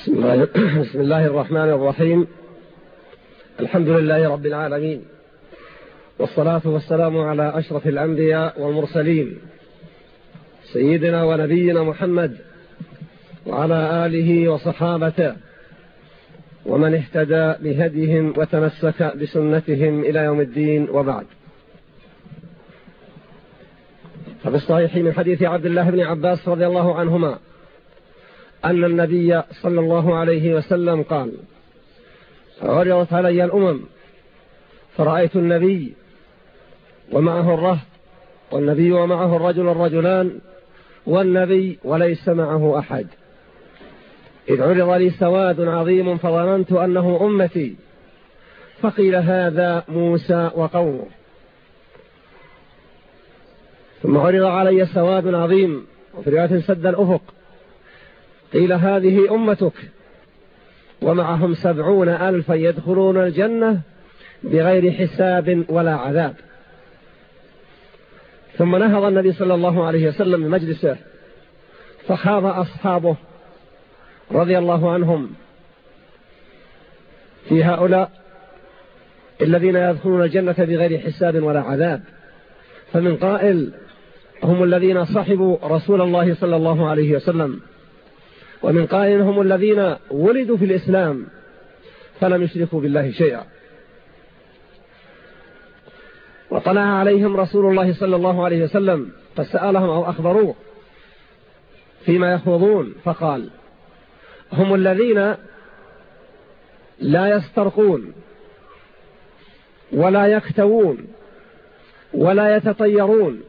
بسم الله, الرحمن الرحيم. الحمد لله رب العالمين. والصلاة والسلام على أشرف الأنبياء والمرسلين. سيدنا ونبينا محمد وعلى آله وصحابته ومن اهتدى بهديهم وتمسك بسنتهم إلى يوم الدين وبعد. ففي الصحيح من حديث عبد الله بن عباس رضي الله عنهما أن النبي صلى الله عليه وسلم قال عرضت علي الأمم فرأيت النبي ومعه الرهط والنبي ومعه الرجل الرجلان والنبي وليس معه أحد. إذ عرض لي سواد عظيم فظننت أنه أمتي فقيل هذا موسى وقومه. ثم عرض علي سواد عظيم وفي رواية سد الأفق قيل هذه أمتك. ومعهم سبعون ألفا يدخلون الجنة بغير حساب ولا عذاب. ثم نهض النبي صلى الله عليه وسلم من مجلسه فخاض أصحابه رضي الله عنهم. في هؤلاء الذين يدخلون الجنة بغير حساب ولا عذاب. فمن قائل هم الذين صحبوا رسول الله صلى الله عليه وسلم. ومن قائل هم الذين ولدوا في الإسلام فلم يشركوا بالله شيئا. وطلع عليهم رسول الله صلى الله عليه وسلم فسألهم أو أخبروه فيما يخوضون فقال هم الذين لا يسترقون ولا يكتوون ولا يتطيرون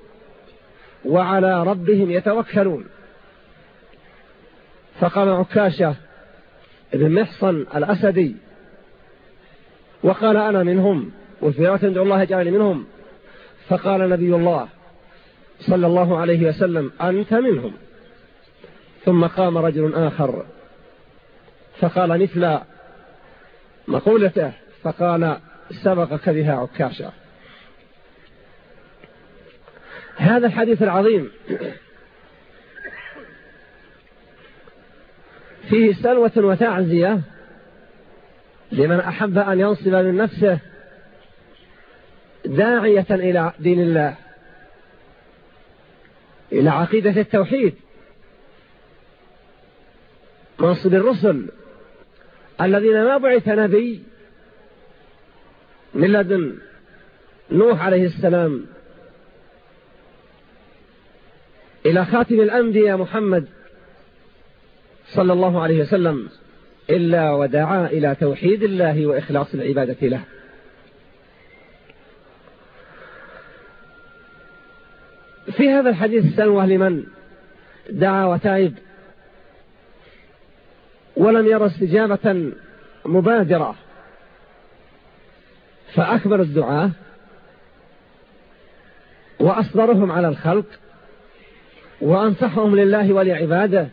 وعلى ربهم يتوكلون. فقام عكاشة بن محصن الأسدي وقال أنا منهم وفي رواية ادعو الله يجعلني منهم. فقال نبي الله صلى الله عليه وسلم أنت منهم. ثم قام رجل آخر فقال مثل مقولته فقال سبقك بها عكاشة. هذا الحديث العظيم فيه سلوة وتعزية لمن أحب أن ينصب من نفسه داعية إلى دين الله إلى عقيدة التوحيد منصب الرسل الذين ما بعث نبي من لدن نوح عليه السلام إلى خاتم الأنبياء محمد صلى الله عليه وسلم إلا ودعا إلى توحيد الله وإخلاص العبادة له. في هذا الحديث سلوى لمن دعا وتعب ولم يرى استجابة مبادرة فأكبر الدعاء وأصدرهم على الخلق وأنصحهم لله ولعباده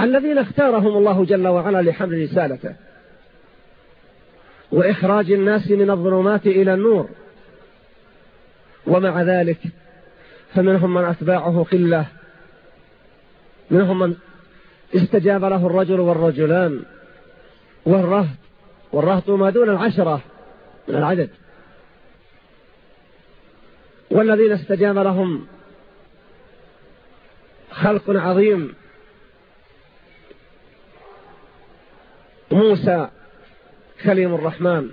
الذين اختارهم الله جل وعلا لحمل رسالته وإخراج الناس من الظلمات إلى النور. ومع ذلك فمنهم من أتباعه قلة منهم من استجاب له الرجل والرجلان والرهط والرهط ما دون العشرة من العدد. والذين استجاب لهم خلق عظيم موسى كليم الرحمن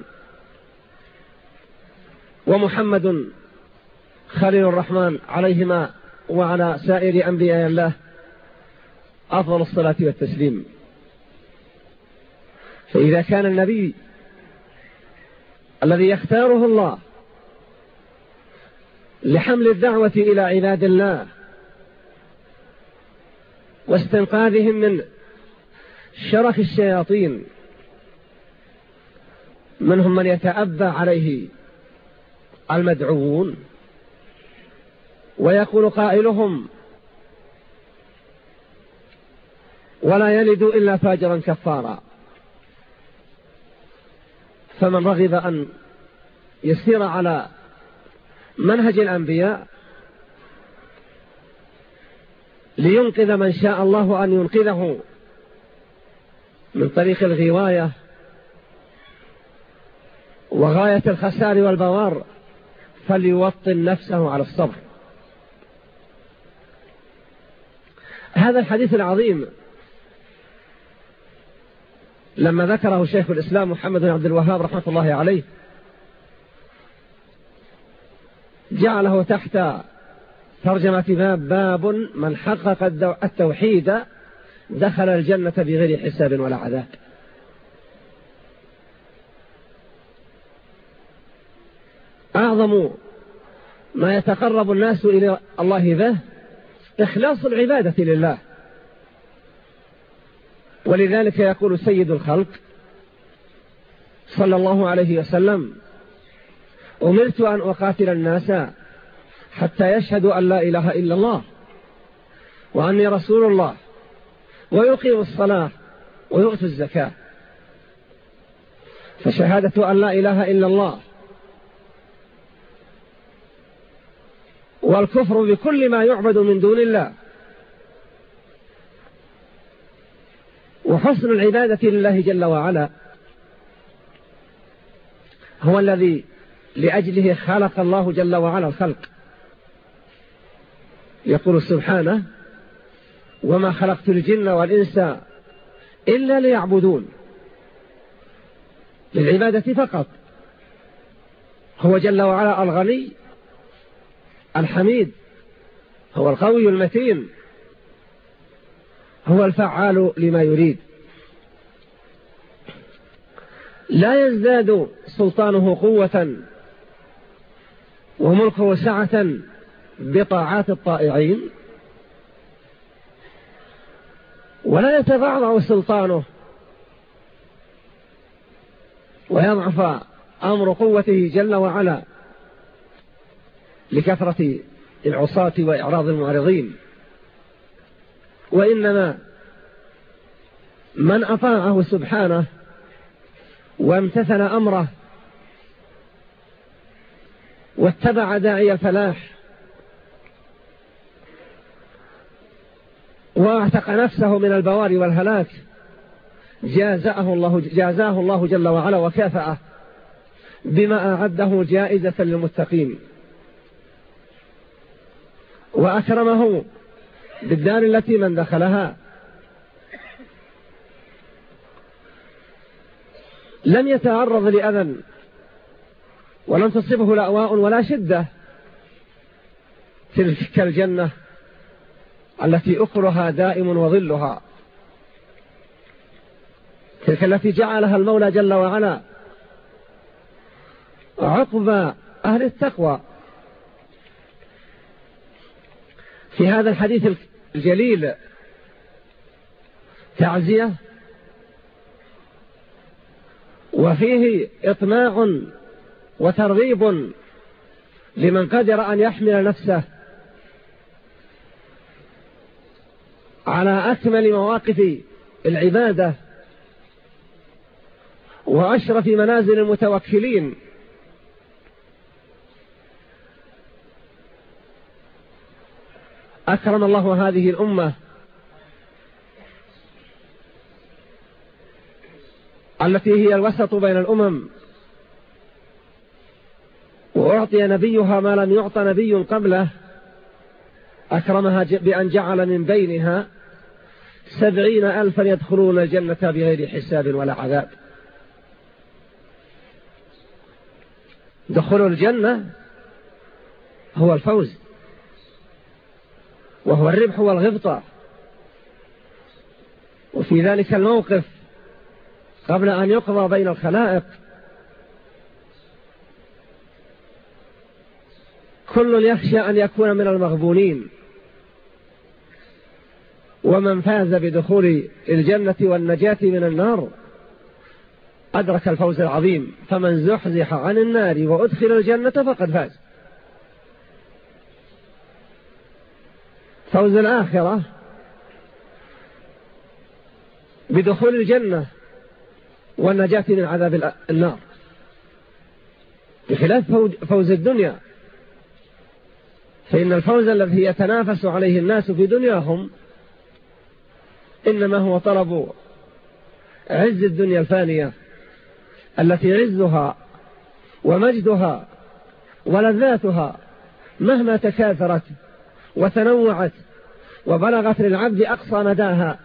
ومحمد خليل الرحمن عليهما وعلى سائر أنبياء الله أفضل الصلاة والتسليم. فإذا كان النبي الذي يختاره الله لحمل الدعوة إلى عباد الله واستنقاذهم من شرك الشياطين منهم من يتأبى عليه المدعوون ويقول قائلهم ولا يلد إلا فاجرا كفارا. فمن رغب أن يسير على منهج الأنبياء لينقذ من شاء الله أن ينقذه من طريق الغواية وغاية الخسار والبوار فليوطن نفسه على الصبر. هذا الحديث العظيم لما ذكره شيخ الإسلام محمد بن عبد الوهاب رحمة الله عليه جعله تحت ترجمة باب باب من حقق التوحيد دخل الجنة بغير حساب ولا عذاب. أعظم ما يتقرب الناس إلى الله به إخلاص العبادة لله. ولذلك يقول سيد الخلق صلى الله عليه وسلم أمرت أن أقاتل الناس حتى يشهدوا أن لا إله إلا الله وأني رسول الله. ويقيم الصلاة ويؤتوا الزكاة. فشهادة أن لا إله إلا الله والكفر بكل ما يعبد من دون الله وحسن العبادة لله جل وعلا هو الذي لأجله خلق الله جل وعلا الخلق. يقول سبحانه وما خلقت الجن والإنس إلا ليعبدون للعبادة فقط. هو جل وعلا الغني الحميد هو القوي المتين هو الفعال لما يريد. لا يزداد سلطانه قوة وملكه سعة بطاعات الطائعين. ولا يتضعضع سلطانه. ويضعف أمر قوته جل وعلا لكثرة العصاة وإعراض المعرضين. وإنما من أطاعه سبحانه وامتثل أمره واتبع داعي الفلاح واعتق نفسه من البوار والهلاك. جازاه الله, جازاه الله جل وعلا وكافأه بما أعده جائزة للمتقين. وأكرمه بالدار التي من دخلها. لم يتعرض لأذى ولم تصبه لأواء ولا شدة. تلك الجنة التي أكرها دائم وظلها. تلك التي جعلها المولى جل وعلا عقب أهل التقوى. في هذا الحديث الجليل تعزية وفيه إطماع وترغيب لمن قدر أن يحمل نفسه. على أكمل مواقف العبادة وأشرف منازل المتوكلين. أكرم الله هذه الأمة. التي هي الوسط بين الأمم. وأعطي نبيها ما لم يعط نبي قبله. أكرمها بأن جعل من بينها سبعين ألفا يدخلون الجنة بغير حساب ولا عذاب. دخول الجنة هو الفوز وهو الربح والغبطة وفي ذلك الموقف قبل أن يقضى بين الخلائق كل يخشى أن يكون من المغبونين. ومن فاز بدخول الجنة والنجاة من النار أدرك الفوز العظيم فمن زحزح عن النار وأدخل الجنة فقد فاز. فوز الآخرة بدخول الجنة والنجاة من عذاب النار. بخلاف فوز الدنيا فإن الفوز الذي يتنافس عليه الناس في دنياهم إنما هو طلب عز الدنيا الفانية التي عزها ومجدها ولذاتها مهما تكاثرت وتنوعت وبلغت للعبد أقصى مداها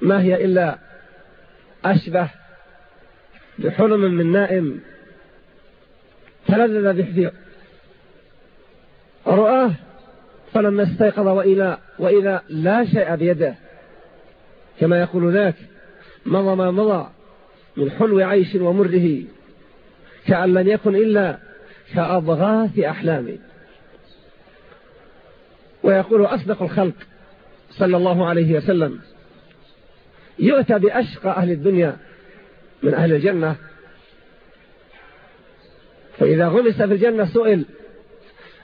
ما هي إلا أشبه بحلم من نائم تلذذ بحذير. رآه فلما استيقظ وإلى, وإلى لا شيء بيده. كما يقول ذاك مضى ما مضى من حلو عيش ومره كأن لم يكن إلا كأضغاث أحلامي ويقول أصدق الخلق صلى الله عليه وسلم يؤتى بأشقى أهل الدنيا من أهل الجنة. فإذا غمس في الجنة سئل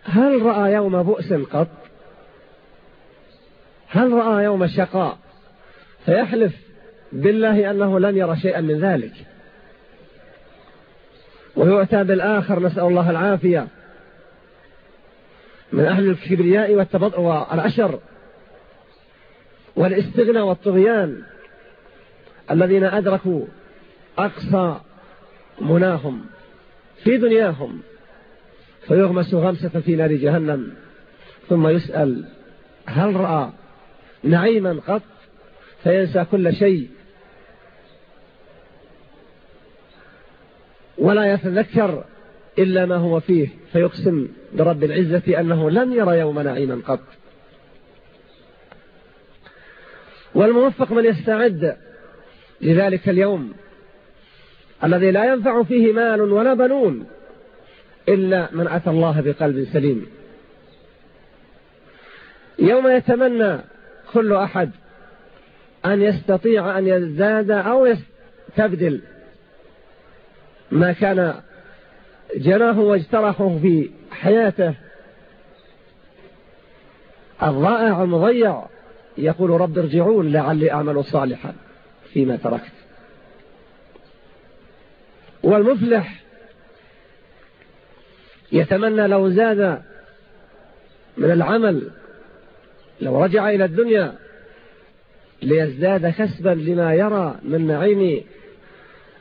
هل رأى يوم بؤس قط؟ هل رأى يوم الشقاء؟ فيحلف بالله أنه لن يرى شيئا من ذلك. ويؤتى بالآخر نسأل الله العافية من أهل الكبرياء والتبطء والعشر والاستغنى والطغيان الذين أدركوا أقصى مناهم في دنياهم. فيغمس غمسة في نار جهنم ثم يسأل هل رأى نعيما قط فينسى كل شيء. ولا يتذكر إلا ما هو فيه فيقسم برب العزة أنه لم ير يوم نعيما قط. والموفق من يستعد لذلك اليوم الذي لا ينفع فيه مال ولا بنون إلا من أتى الله بقلب سليم. يوم يتمنى كل أحد أن يستطيع أن يزداد أو يستبدل ما كان جناه واجترحه في حياته. الضائع المضيع يقول رب ارجعون لعلي أعمل صالحا فيما تركت. والمفلح يتمنى لو زاد من العمل لو رجع إلى الدنيا ليزداد كسبا لما يرى من نعيم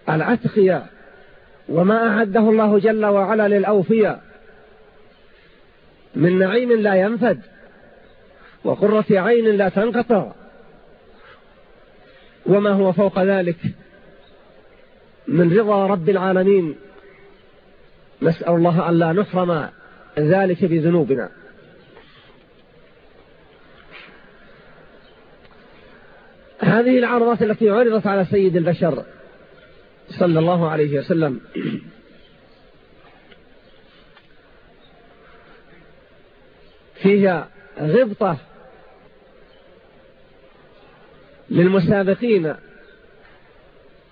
العتقية وما أعده الله جل وعلا للأوفياء من نعيم لا ينفد وقرة عين لا تنقطع. وما هو فوق ذلك؟ من رضا رب العالمين. نسأل الله أن لا نحرم ذلك بذنوبنا. هذه العرضات التي عرضت على سيد البشر صلى الله عليه وسلم. فيها غبطة للمسابقين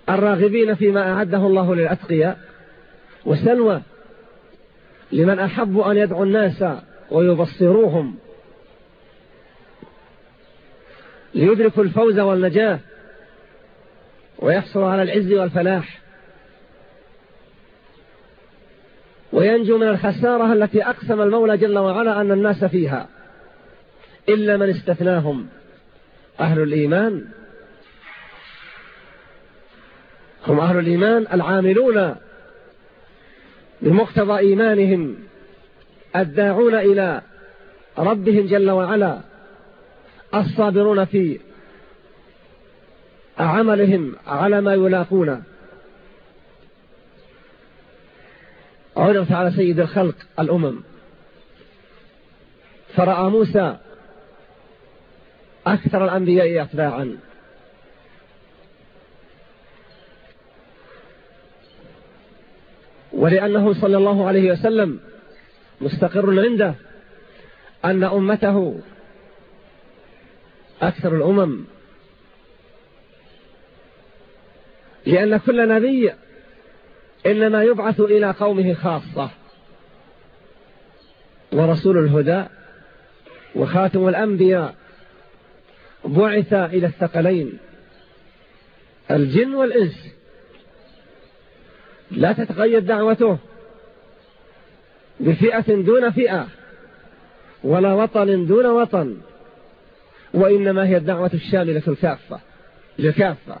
الراغبين فيما أعده الله للأتقياء وسلوى لمن أحب أن يدعو الناس ويبصروهم. ليدركوا الفوز والنجاة ويحصل على العز والفلاح. وينجو من الخسارة التي أقسم المولى جل وعلا أن الناس فيها. إلا من استثناهم أهل الإيمان. هم أهل الإيمان العاملون بمقتضى إيمانهم الداعون إلى ربهم جل وعلا. الصابرون في عملهم على ما يلاقون. عرضت على سيد الخلق الأمم. فرأى موسى أكثر الأنبياء أتباعا. ولأنه صلى الله عليه وسلم مستقر عنده أن أمته أكثر الأمم. لأن كل نبي إنما يبعث إلى قومه خاصة ورسول الهدى وخاتم الأنبياء. بعث إلى الثقلين. الجن والإنس. لا تتقيد دعوته بفئة دون فئة ولا وطن دون وطن. وإنما هي الدعوة الشاملة الكافة للكافة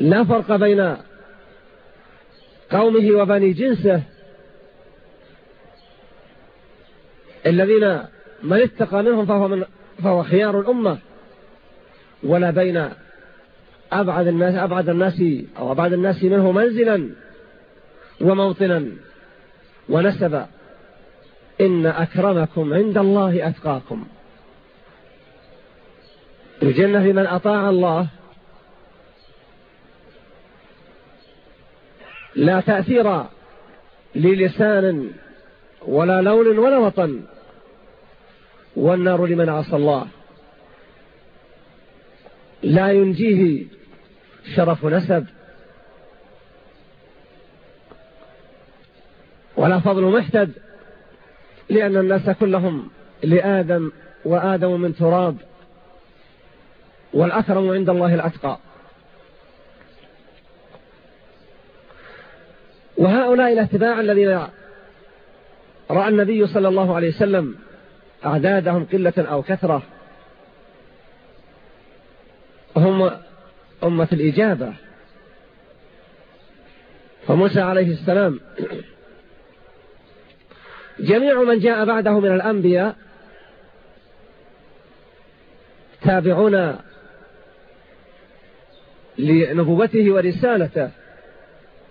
لا فرق بين قومه وبني جنسه. الذين من اتقى منهم فهو, من فهو خيار الأمة. ولا بين أبعد الناس أبعد الناس أو أبعد الناس منه منزلا وموطنا ونسبا. إن أكرمكم عند الله أتقاكم. الجنة لمن أطاع الله. لا تأثير للسان ولا لون ولا وطن. والنار لمن عصى الله. لا ينجيه شرف نسب. ولا فضل محتد. لأن الناس كلهم لآدم وآدم من تراب والأكرم عند الله الأتقى. وهؤلاء الأتباع الذين رأى النبي صلى الله عليه وسلم أعدادهم قلة أو كثرة هم أمة الإجابة. فموسى عليه السلام جميع من جاء بعده من الأنبياء تابعون لنبوته ورسالته.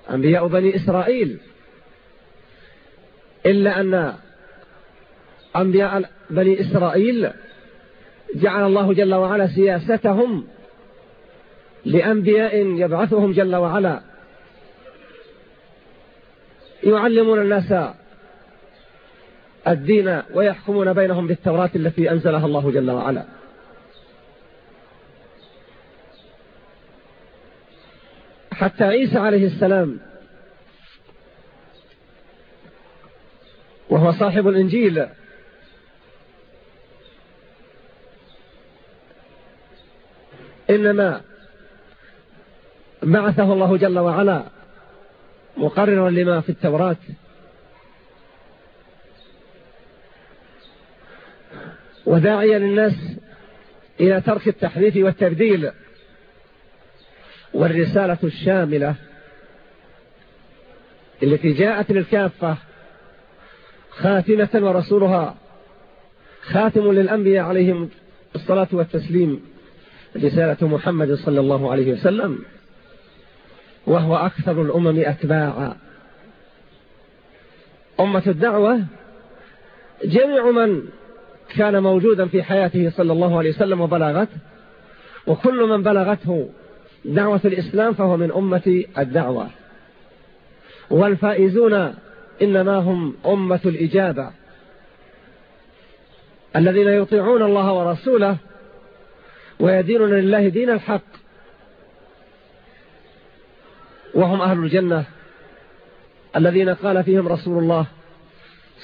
أنبياء بني إسرائيل. إلا أن أنبياء بني إسرائيل جعل الله جل وعلا سياستهم لأنبياء يبعثهم جل وعلا. يعلمون الناس الدين ويحكمون بينهم بالتوراة التي أنزلها الله جل وعلا. حتى عيسى عليه السلام وهو صاحب الإنجيل إنما بعثه الله جل وعلا مقررا لما في التوراة. وداعيا للناس إلى ترك التحريف والتبديل. والرسالة الشاملة التي جاءت للكافة خاتمة ورسولها خاتم للأنبياء عليهم الصلاة والتسليم رسالة محمد صلى الله عليه وسلم وهو أكثر الأمم أتباعا. أمة الدعوة جميع من كان موجودا في حياته صلى الله عليه وسلم وبلغته وكل من بلغته دعوة الإسلام فهو من أمة الدعوة. والفائزون إنما هم أمة الإجابة. الذين يطيعون الله ورسوله ويدينون لله دين الحق وهم أهل الجنة. الذين قال فيهم رسول الله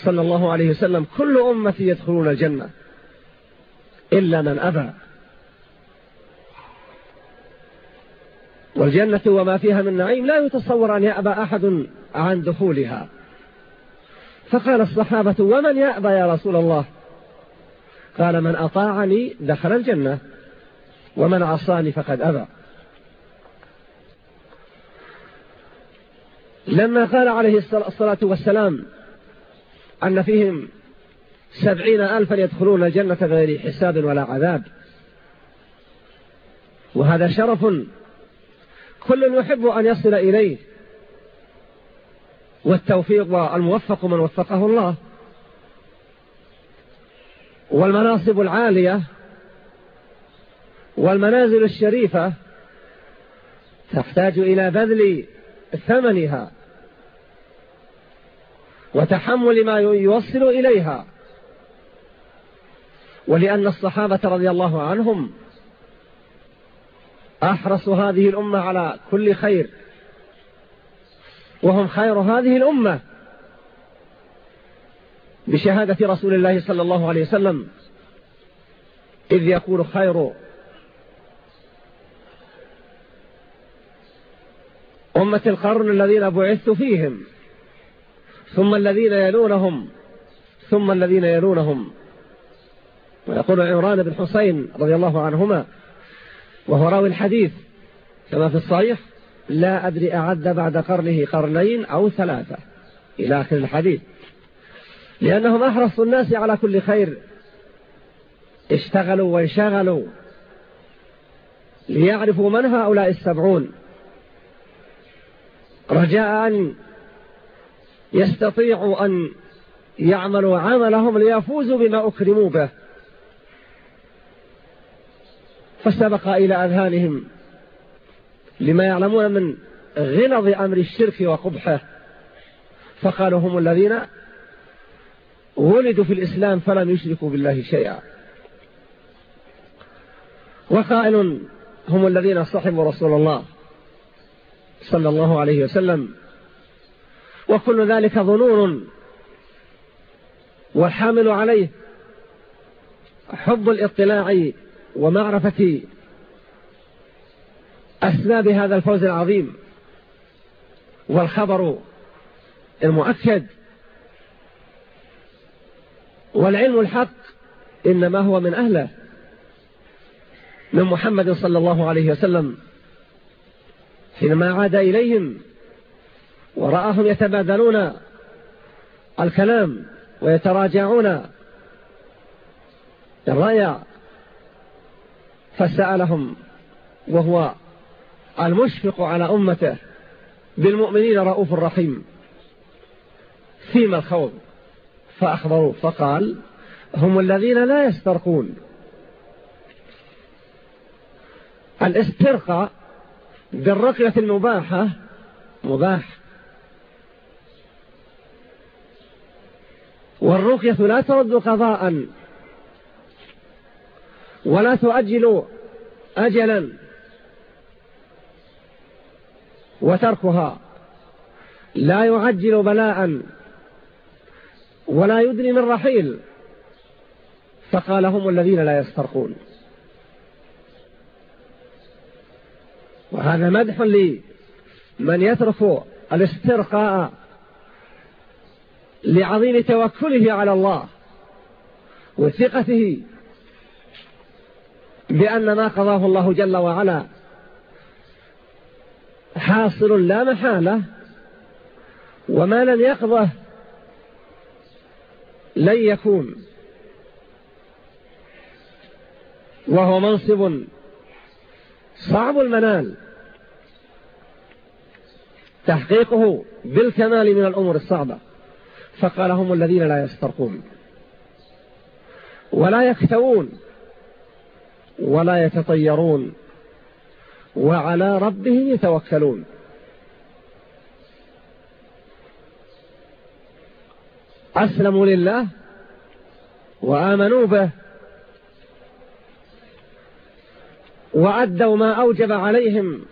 صلى الله عليه وسلم كل أمتي يدخلون الجنة إلا من أبى. والجنة وما فيها من نعيم لا يتصور أن يأبى أحد عن دخولها. فقال الصحابة ومن يأبى يا رسول الله؟ قال من أطاعني دخل الجنة ومن عصاني فقد أبى. لما قال عليه الصلاة والسلام أن فيهم سبعين ألفا يدخلون الجنة بغير حساب ولا عذاب. وهذا شرف كل يحب أن يصل إليه. والتوفيق والموفق من وفقه الله. والمناصب العالية. والمنازل الشريفة. تحتاج إلى بذل ثمنها. وتحمل ما يوصل إليها. ولأن الصحابة رضي الله عنهم أحرص هذه الأمة على كل خير. وهم خير هذه الأمة بشهادة رسول الله صلى الله عليه وسلم. إذ يقول خير أمة القرن الذين بعثت فيهم. ثم الذين يلونهم ثم الذين يلونهم. ويقول عمران بن حسين رضي الله عنهما وهو راوي الحديث كما في الصحيح لا أدري أعد بعد قرنه قرنين أو ثلاثة إلى آخر الحديث. لأنهم أحرصوا الناس على كل خير. اشتغلوا وانشغلوا ليعرفوا من هؤلاء السبعون. رجاء أن يستطيعوا أن يعملوا عملهم ليفوزوا بما أكرموا به. فسبق إلى أذهانهم لما يعلمون من غلظ أمر الشرك وقبحه. فقالوا هم الذين ولدوا في الإسلام فلم يشركوا بالله شيئا. وقائل هم الذين صحبوا رسول الله صلى الله عليه وسلم وكل ذلك ظنون والحامل عليه حب الاطلاع ومعرفة أسباب هذا الفوز العظيم والخبر المؤكد والعلم الحق إنما هو من أهله من محمد صلى الله عليه وسلم حينما عاد إليهم ورآهم يتبادلون الكلام ويتراجعون. الرأي فسألهم وهو المشفق على أمته بالمؤمنين رؤوف رحيم. فيما الخوض؟ فأخبروا فقال هم الذين لا يسترقون. الاسترقاء بالرقية المباحة مباح والرقية لا ترد قضاء. ولا تؤجل أجلا. وتركها. لا يعجل بلاء. ولا يدري من رحيل. فقال هم الذين لا يسترقون. وهذا مدح لمن يترك الاسترقاء. لعظيم توكله على الله وثقته بأن ما قضاه الله جل وعلا حاصل لا محالة وما لم يقضه لن يكون وهو منصب صعب المنال تحقيقه بالكمال من الأمور الصعبة. فقال هم الذين لا يسترقون ولا يكتوون ولا يتطيرون وعلى ربهم يتوكلون. أسلموا لله وآمنوا به وأدوا ما أوجب عليهم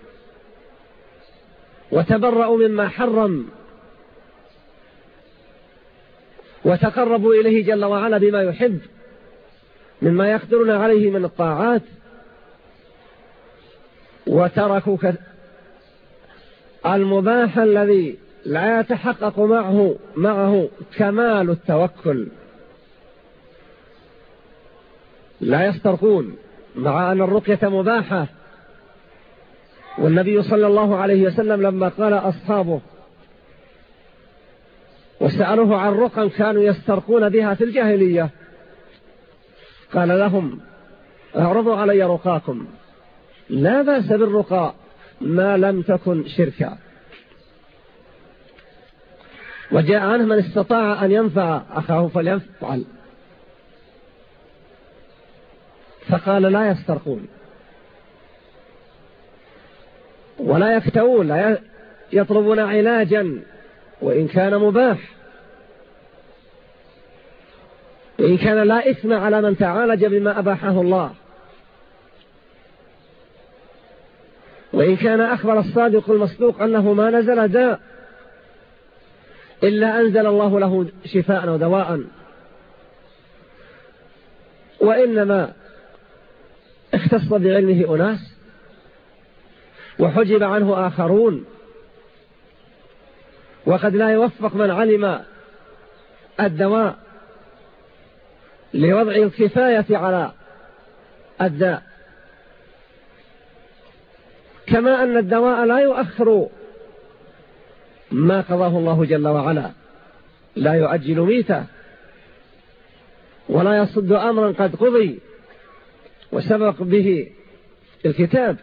وتبرأوا مما حرم. وتقربوا إليه جل وعلا بما يحب مما يقدرون عليه من الطاعات. وتركوا المباح الذي لا يتحقق معه معه كمال التوكل. لا يسترقون مع أن الرقية مباحة. والنبي صلى الله عليه وسلم لما قال أصحابه وسألوه عن رقا كانوا يسترقون بها في الجاهلية. قال لهم أعرضوا علي رقاكم. لا بأس بالرقاء ما لم تكن شركا. وجاء عنه من استطاع أن ينفع أخاه فليفعل. فقال لا يسترقون. ولا يكتوون. لا يطلبون علاجا. وإن كان مباح. وإن كان لا إثم على من تعالج بما أباحه الله. وإن كان أخبر الصادق المصدوق أنه ما نزل داء إلا أنزل الله له شفاء ودواء. وإنما اختص بعلمه أناس وحجب عنه آخرون. وقد لا يوفق من علم الدواء لوضع الكفاية على الداء. كما أن الدواء لا يؤخر ما قضاه الله جل وعلا. لا يؤجل ميته ولا يصد أمرا قد قضي وسبق به الكتاب.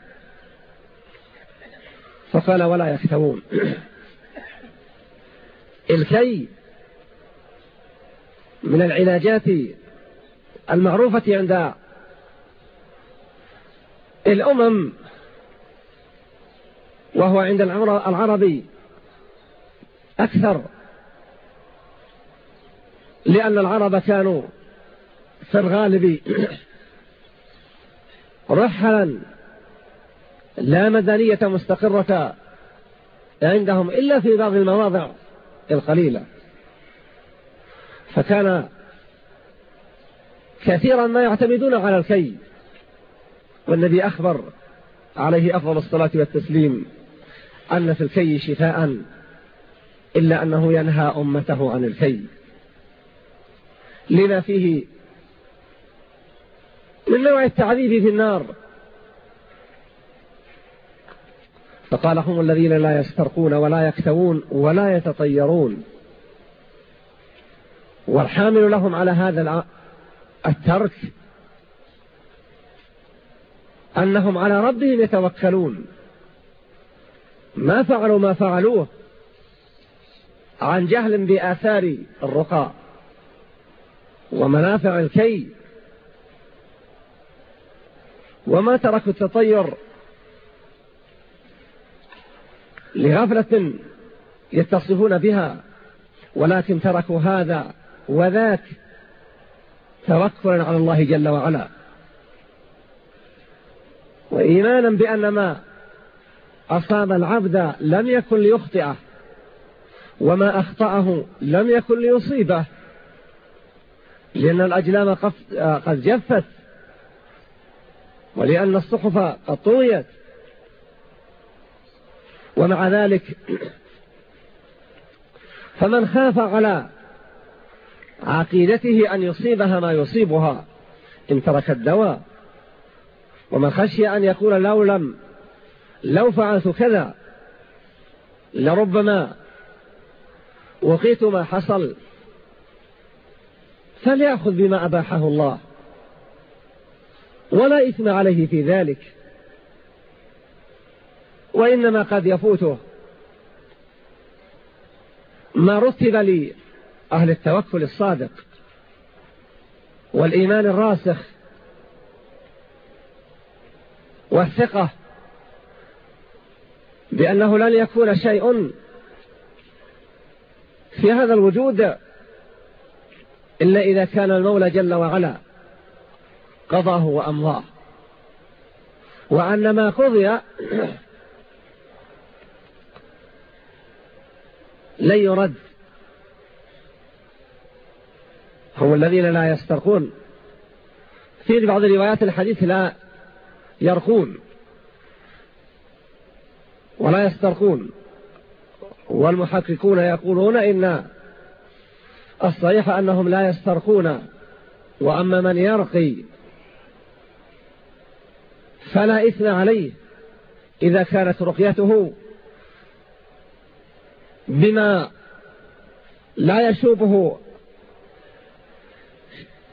فقال ولا يكتبون. الكي من العلاجات المعروفة عند الأمم وهو عند العربي أكثر لأن العرب كانوا في الغالب رحلا لا مدنية مستقرة عندهم إلا في بعض المواضع. القليلة. فكان كثيرا ما يعتمدون على الكي. والنبي أخبر عليه أفضل الصلاة والتسليم أن في الكي شفاء إلا أنه ينهى أمته عن الكي. لما فيه من نوع التعذيب في النار. فقال هم الذين لا يسترقون ولا يكتوون ولا يتطيرون. والحامل لهم على هذا الترك أنهم على ربهم يتوكلون. ما فعلوا ما فعلوه عن جهل بآثار الرقى ومنافع الكي. وما تركوا التطير لغفلة يتصفون بها ولكن تركوا هذا وذاك توكلا على الله جل وعلا. وإيمانا بأن ما أصاب العبد لم يكن ليخطئه وما أخطأه لم يكن ليصيبه. لأن الأجلام قد جفت ولأن الصحف قد طويت ومع ذلك فمن خاف على عقيدته أن يصيبها ما يصيبها إن ترك الدواء ومن خشي أن يقول لو لم لو فعلت كذا لربما وقيت ما حصل فليأخذ بما أباحه الله ولا إثم عليه في ذلك. وإنما قد يفوته ما رتب لأهل التوكل الصادق والإيمان الراسخ والثقة بأنه لن يكون شيء في هذا الوجود إلا إذا كان المولى جل وعلا قضاه وأمضاه. وأن ما قضي لن يرد. هم الذين لا يسترقون. في بعض روايات الحديث لا يرقون. ولا يسترقون. والمحققون يقولون إن الصحيح أنهم لا يسترقون. وأما من يرقي فلا إثم عليه إذا كانت رقيته. بما لا يشوبه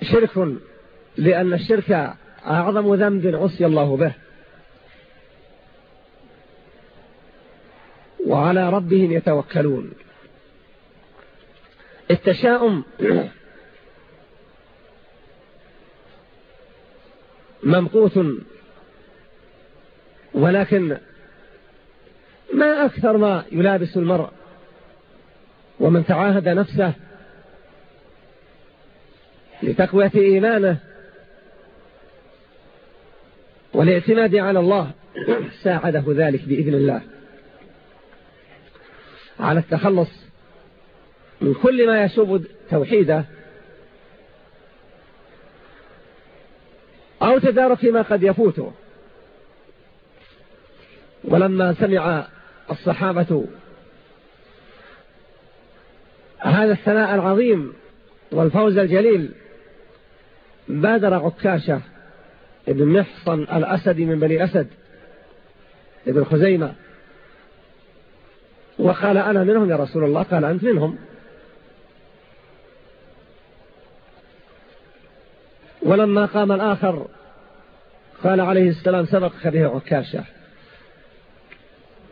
شرك لأن الشرك أعظم ذنب عصي الله به. وعلى ربهم يتوكلون. التشاؤم ممقوت ولكن ما أكثر ما يلابس المرء. ومن تعاهد نفسه لتقوية إيمانه والاعتماد على الله ساعده ذلك بإذن الله. على التخلص من كل ما يشوب توحيده أو تدارك ما قد يفوته. ولما سمع الصحابة هذا الثناء العظيم والفوز الجليل. بادر عكاشة ابن محصن الأسد من بني أسد ابن خزيمة. وقال أنا منهم يا رسول الله قال أنت منهم. ولما قام الآخر قال عليه السلام سبق به عكاشة.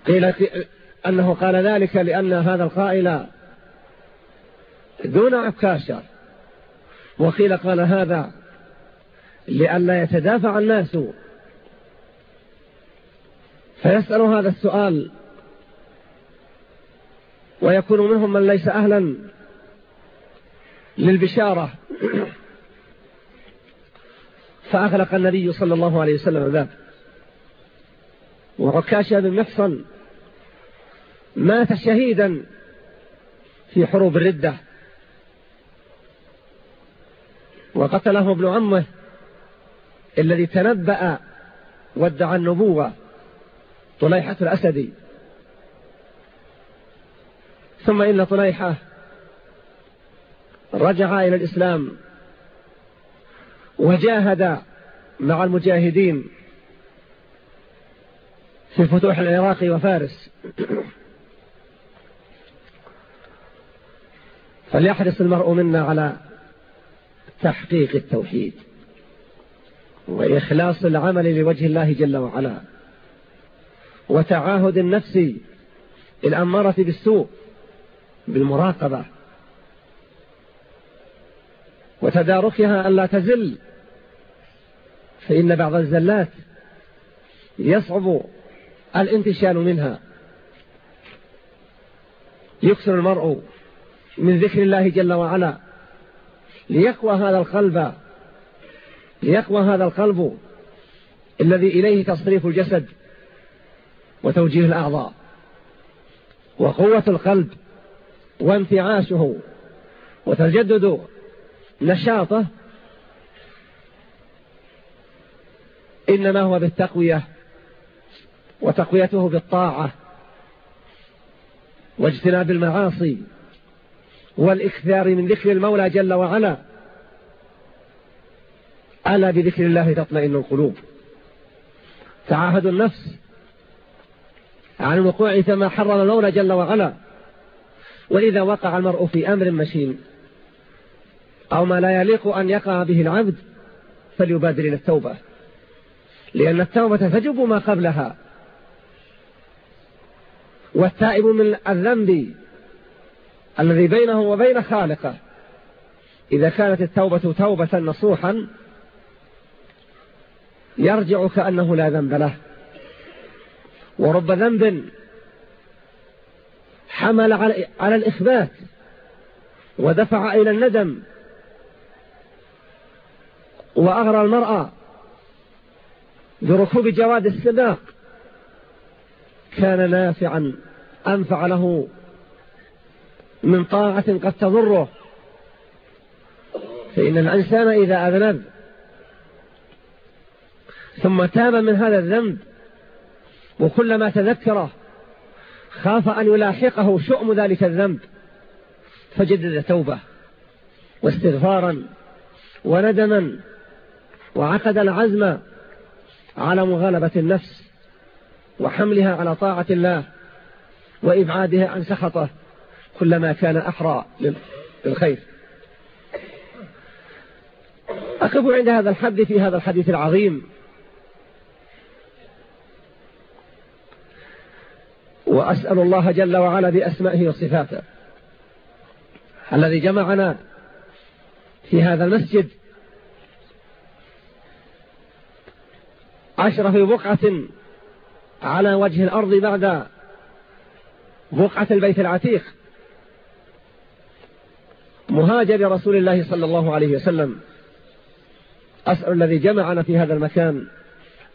قيل أنه قال ذلك لأن هذا القائل دون عكاشة. وقيل قال هذا لئلا يتدافع الناس. فيسأل هذا السؤال ويكون منهم من ليس أهلا للبشارة. فأغلق النبي صلى الله عليه وسلم الباب. وعكاشة بن محصن مات شهيدا في حروب الردة. وقتله ابن عمه الذي تنبأ وادعى النبوة طليحة الأسدي ثم إن طليحة رجع إلى الإسلام وجاهد مع المجاهدين في فتوح العراق وفارس. فليحرص المرء منا على تحقيق التوحيد وإخلاص العمل لوجه الله جل وعلا وتعاهد النفس الأمارة بالسوء بالمراقبة وتداركها أن لا تزل فإن بعض الزلات يصعب الانتشال منها يكسر المرء من ذكر الله جل وعلا ليقوى هذا القلب ليقوى هذا القلب الذي إليه تصريف الجسد وتوجيه الأعضاء. وقوة القلب وانتعاشه وتجدد نشاطه إنما هو بالتقوية وتقويته بالطاعة واجتناب المعاصي والإكثار من ذكر المولى جل وعلا. ألا بذكر الله تطمئن القلوب. تعاهد النفس عن الوقوع فيما حرم المولى جل وعلا. وإذا وقع المرء في أمر مشين أو ما لا يليق أن يقع به العبد فليبادر إلى التوبة. لأن التوبة تجب ما قبلها. والتائب من الذنب الذي بينه وبين خالقه. إذا كانت التوبة توبة نصوحا يرجع كأنه لا ذنب له. ورب ذنب حمل على الإخبات ودفع إلى الندم وأغرى المرأة بركوب جواد السباق. كان نافعا أنفع له. من طاعة قد تضره. فإن الإنسان إذا أذنب ثم تاب من هذا الذنب وكلما تذكره خاف أن يلاحقه شؤم ذلك الذنب فجدد توبة واستغفارا وندما وعقد العزم على مغالبة النفس وحملها على طاعة الله وإبعادها عن سخطه. كلما كان أحرى للخير. أقف عند هذا الحد في هذا الحديث العظيم. وأسأل الله جل وعلا بأسمائه وصفاته الذي جمعنا في هذا المسجد أشرف بقعة على وجه الأرض بعد بقعة البيت العتيق. مهاجر رسول الله صلى الله عليه وسلم. أسأل الذي جمعنا في هذا المكان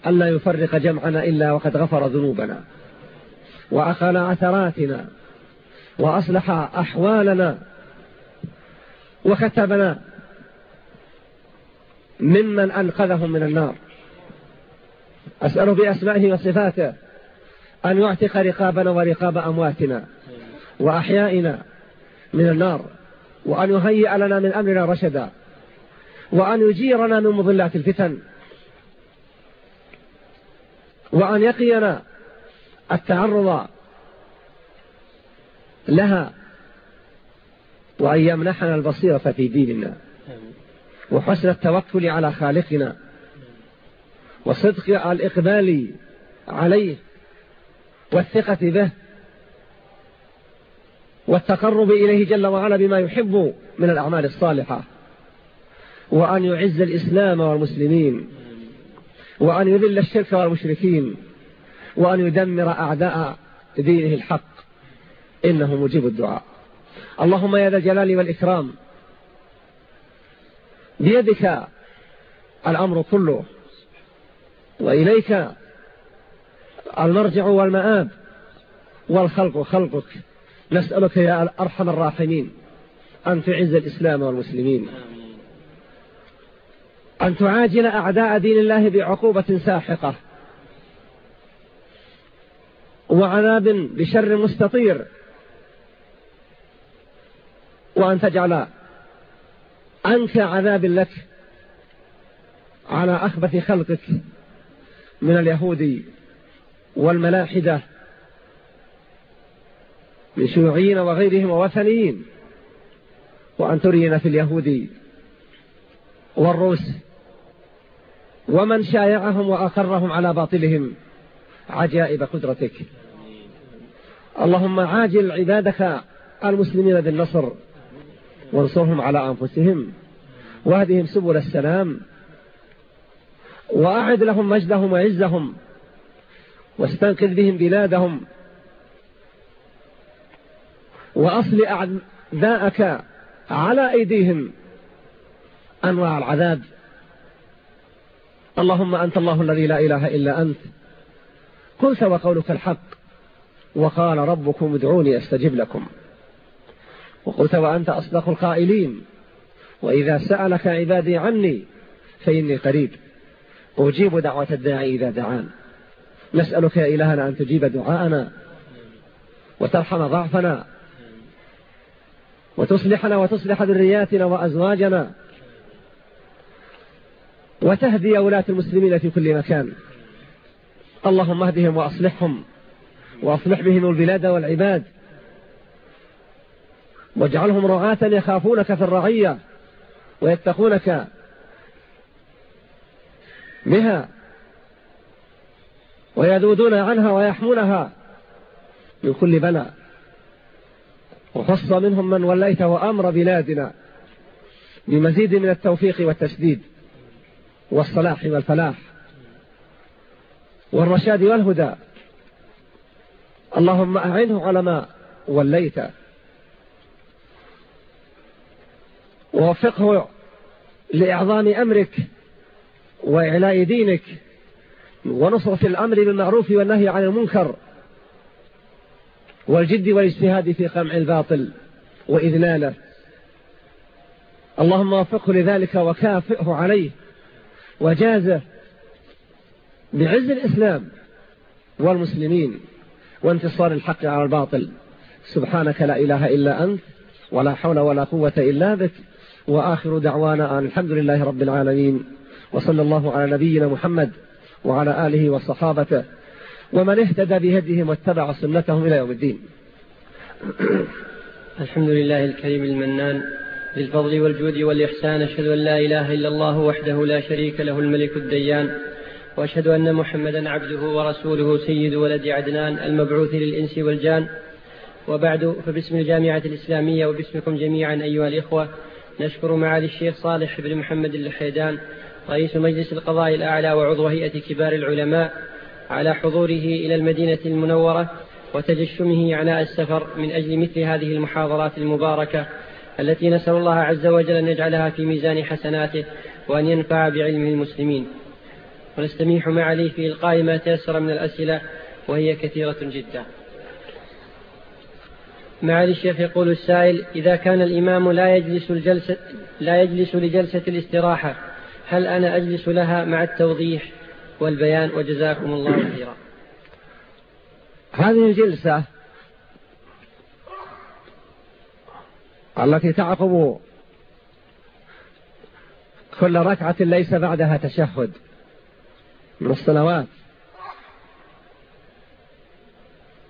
ألا يفرق جمعنا إلا وقد غفر ذنوبنا وأخل عثراتنا وأصلح أحوالنا وكتبنا ممن أنقذهم من النار. أسأله بأسمائه وصفاته أن يعتق رقابنا ورقاب أمواتنا وأحيائنا من النار. وأن يهيئ لنا من أمرنا رشدا وأن يجيرنا من مضلات الفتن وأن يقينا التعرض لها وأن يمنحنا البصيرة في ديننا وحسن التوكل على خالقنا وصدق الإقبال عليه والثقة به. والتقرب إليه جل وعلا بما يحب من الأعمال الصالحة. وأن يعز الإسلام والمسلمين. وأن يذل الشرك والمشركين. وأن يدمر أعداء دينه الحق. إنه مجيب الدعاء. اللهم يا ذا الجلال والإكرام. بيدك الأمر كله. وإليك المرجع والمآب. والخلق خلقك. نسألك يا أرحم الراحمين أن تعز الإسلام والمسلمين. أن تعاجل أعداء دين الله بعقوبة ساحقة. وعذاب بشر مستطير. وأن تجعل أنت عذاب لك على أخبث خلقك من اليهود والملاحدة من شيوعيين وغيرهم ووثنيين وأن ترينا في اليهود والروس ومن شايعهم وأقرهم على باطلهم عجائب قدرتك. اللهم عاجل عبادك المسلمين بالنصر وانصرهم على أنفسهم واهدهم سبل السلام وأعد لهم مجدهم وعزهم واستنقذ بهم بلادهم وأصل أعداءك على أيديهم أنواع العذاب. اللهم أنت الله الذي لا إله إلا أنت. قلت وقولك الحق. وقال ربكم ادعوني أستجب لكم. وقلت وأنت أصدق القائلين. وإذا سألك عبادي عني فإني قريب. أجيب دعوة الداعي إذا دعان. نسألك يا إلهنا أن تجيب دعاءنا. وترحم ضعفنا. وتصلحنا وتصلح ذرياتنا وأزواجنا وتهدي ولاة المسلمين في كل مكان. اللهم اهدهم وأصلحهم وأصلح بهم البلاد والعباد واجعلهم رعاة يخافونك في الرعية ويتقونك بها ويذودون عنها ويحمونها من كل بلاء. وخص منهم من وليت وأمر بلادنا بمزيد من التوفيق والتسديد والصلاح والفلاح والرشاد والهدى. اللهم أعنه على ما وليت. ووفقه لإعظام أمرك وإعلاء دينك. ونصرة الأمر بالمعروف والنهي عن المنكر. والجد والاجتهاد في قمع الباطل وإذلاله اللهم وفقه لذلك وكافئه عليه وجازه بعز الإسلام والمسلمين وانتصار الحق على الباطل. سبحانك لا إله إلا أنت ولا حول ولا قوة إلا بك. وآخر دعوانا أن الحمد لله رب العالمين. وصلى الله على نبينا محمد وعلى آله وصحابته ومن اهتدى بهديهم واتبع سنتهم إلى يوم الدين. الحمد لله الكريم المنان بالفضل والجود والإحسان أشهد أن لا إله إلا الله وحده لا شريك له الملك الديان وأشهد أن محمدا عبده ورسوله سيد ولد عدنان المبعوث للإنس والجان. وبعد فباسم الجامعة الإسلامية وباسمكم جميعا أيها الإخوة نشكر معالي الشيخ صالح بن محمد الحيدان رئيس مجلس القضاء الأعلى وعضو هيئة كبار العلماء على حضوره إلى المدينة المنورة وتجشمه عناء السفر من أجل مثل هذه المحاضرات المباركة التي نسأل الله عز وجل أن يجعلها في ميزان حسناته وأن ينفع بعلمه المسلمين. ونستميح معالي في إلقاء ما تيسر من الأسئلة وهي كثيرة جدا. معالي الشيخ يقول السائل إذا كان الإمام لا يجلس, الجلسة لا يجلس لجلسة الاستراحة هل أنا أجلس لها مع التوضيح؟ والبيان وجزاكم الله خيرا. هذه الجلسة التي تعقب كل ركعة ليس بعدها تشهد من الصلوات.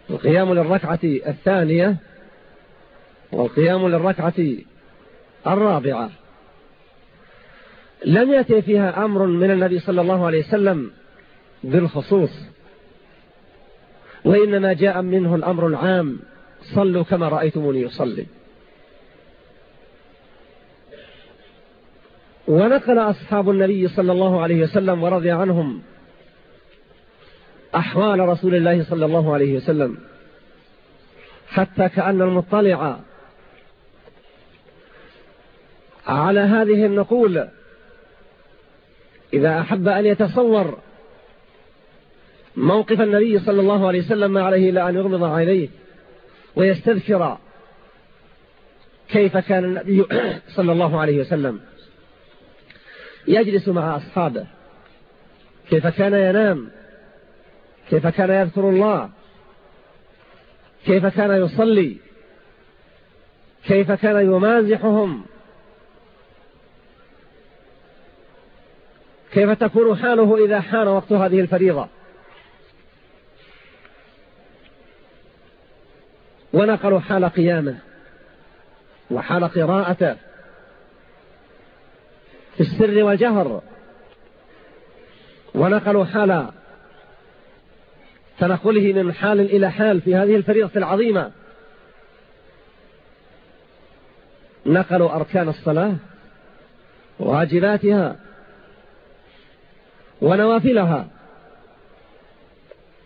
والقيام للركعة الثانية والقيام للركعة الرابعة. لم يأتي فيها أمر من النبي صلى الله عليه وسلم بالخصوص وإنما جاء منه الأمر العام صلوا كما رأيتموني يصلي. ونقل أصحاب النبي صلى الله عليه وسلم ورضي عنهم أحوال رسول الله صلى الله عليه وسلم حتى كأن المطلع على هذه النقول إذا أحب أن يتصور موقف النبي صلى الله عليه وسلم ما عليه إلا أن يغمض عليه ويستذكر كيف كان النبي صلى الله عليه وسلم يجلس مع أصحابه كيف كان ينام كيف كان يذكر الله كيف كان يصلي كيف كان يمازحهم. كيف تكون حاله إذا حان وقت هذه الفريضة؟ ونقلوا حال قيامه وحال قراءته في السر والجهر ونقلوا حال تنقله من حال إلى حال في هذه الفريضة العظيمة. نقلوا أركان الصلاة واجباتها ونوافلها.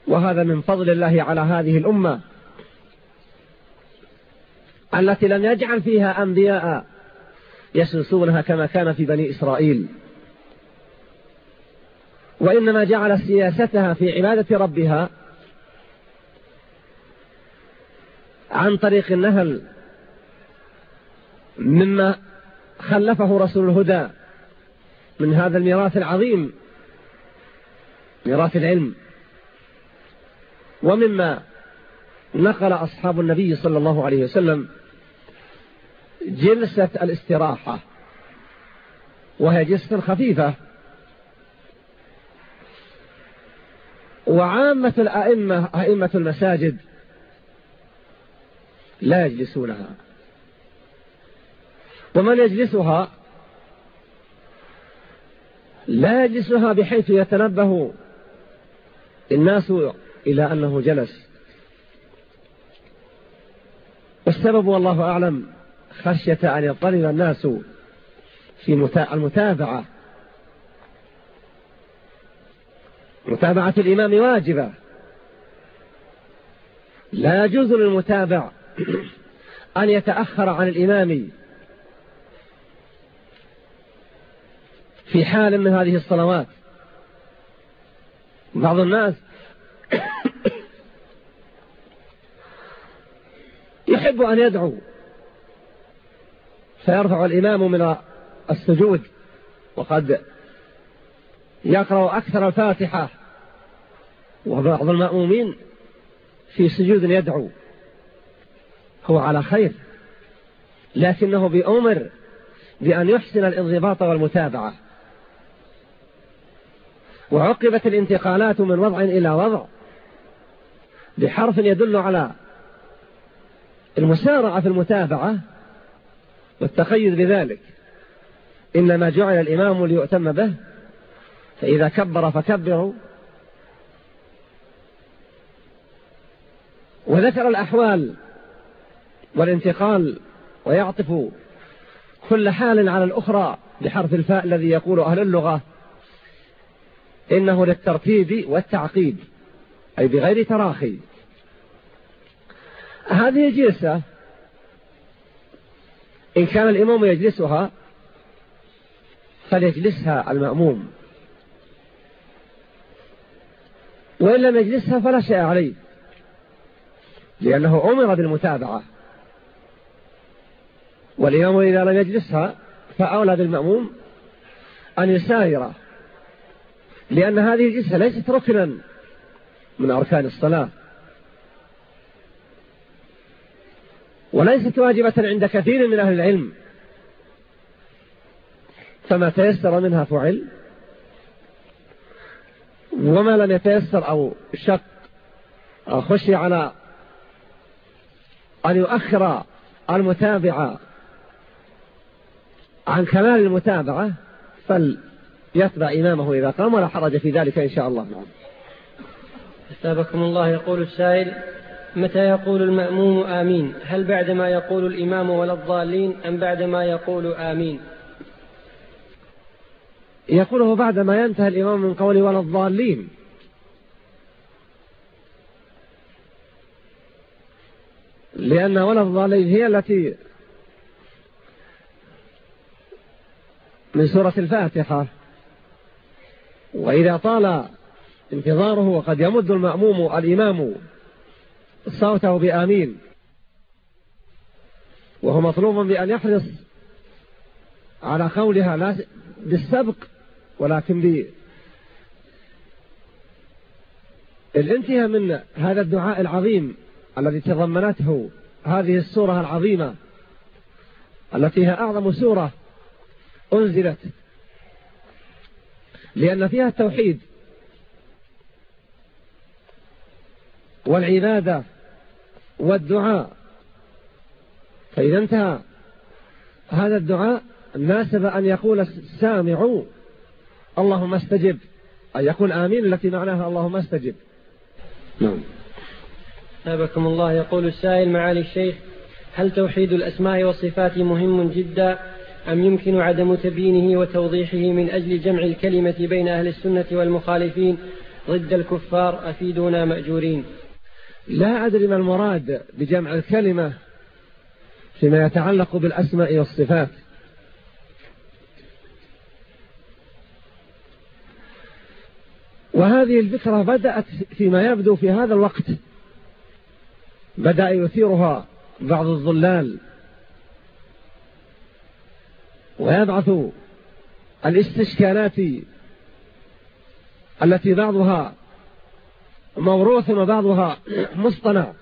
وهذا من فضل الله على هذه الأمة التي لم يجعل فيها أنبياء يسلسونها كما كان في بني إسرائيل. وإنما جعل سياستها في عبادة ربها عن طريق النهل مما خلفه رسول الهدى من هذا الميراث العظيم. ميراث العلم. ومما نقل أصحاب النبي صلى الله عليه وسلم جلسة الاستراحة وهي جلسة خفيفة. وعامة الأئمة أئمة المساجد لا يجلسونها. ومن يجلسها لا يجلسها بحيث يتنبه الناس إلى أنه جلس. والسبب والله أعلم خشية أن يضطرب الناس في المتابعة. متابعة الإمام واجبة. لا يجوز للمتابع أن يتأخر عن الإمام. في حال من هذه الصلوات بعض الناس يحب أن يدعو فيرفع الإمام من السجود وقد يقرأ أكثر الفاتحة وبعض المأمومين في سجود يدعو هو على خير لكنه بأمر بأن يحسن الانضباط والمتابعة. وعقبت الانتقالات من وضع إلى وضع بحرف يدل على المسارعة في المتابعة والتقيد بذلك. إنما جعل الإمام ليؤتم به فإذا كبر فكبروا. وذكر الأحوال والانتقال ويعطف كل حال على الأخرى بحرف الفاء الذي يقول أهل اللغة. إنه للترتيب والتعقيد أي بغير تراخي. هذه جلسة إن كان الإمام يجلسها فليجلسها المأموم. وإن لم يجلسها فلا شيء عليه لأنه أمر بالمتابعة. والإمام إذا لم يجلسها فأولى بالمأموم أن يساير لأن هذه الجلسة ليست ركنا من أركان الصلاة. وليست واجبة عند كثير من أهل العلم. فما تيسر منها فعل وما لم يتيسر أو شق أو خشي على أن يؤخر المتابع عن كمال المتابعة فليتبع إمامه إذا قام ولا حرج في ذلك إن شاء الله. نعم. أثابكم الله يقول السائل متى يقول المأموم آمين؟ هل بعدما يقول الإمام ولا الضالين أم بعدما يقول آمين؟ يقوله بعدما ينتهي الإمام من قول ولا الضالين. لأن ولا الضالين هي التي من سورة الفاتحة. وإذا طال انتظاره وقد يمد المأموم الإمام صوته بآمين. وهو مطلوب بأن يحرص على قولها لا بالسبق ولكن بالانتهاء من هذا الدعاء العظيم الذي تضمنته هذه السورة العظيمة التي هي أعظم سورة أنزلت. لأن فيها التوحيد والعبادة والدعاء. فإذا انتهى هذا الدعاء ناسب أن يقول السامع اللهم استجب أن يقول آمين التي معناها اللهم استجب. نعم. ثابكم الله يقول السائل معالي الشيخ هل توحيد الأسماء والصفات مهم جدا؟ أم يمكن عدم تبيينه وتوضيحه من أجل جمع الكلمة بين أهل السنة والمخالفين ضد الكفار أفيدونا مأجورين؟ لا أدري ما المراد بجمع الكلمة فيما يتعلق بالأسماء والصفات. وهذه الفكرة بدأت فيما يبدو في هذا الوقت. بدأ يثيرها بعض الظلال. ويبعث الاستشكالات التي بعضها موروث وبعضها مصطنع.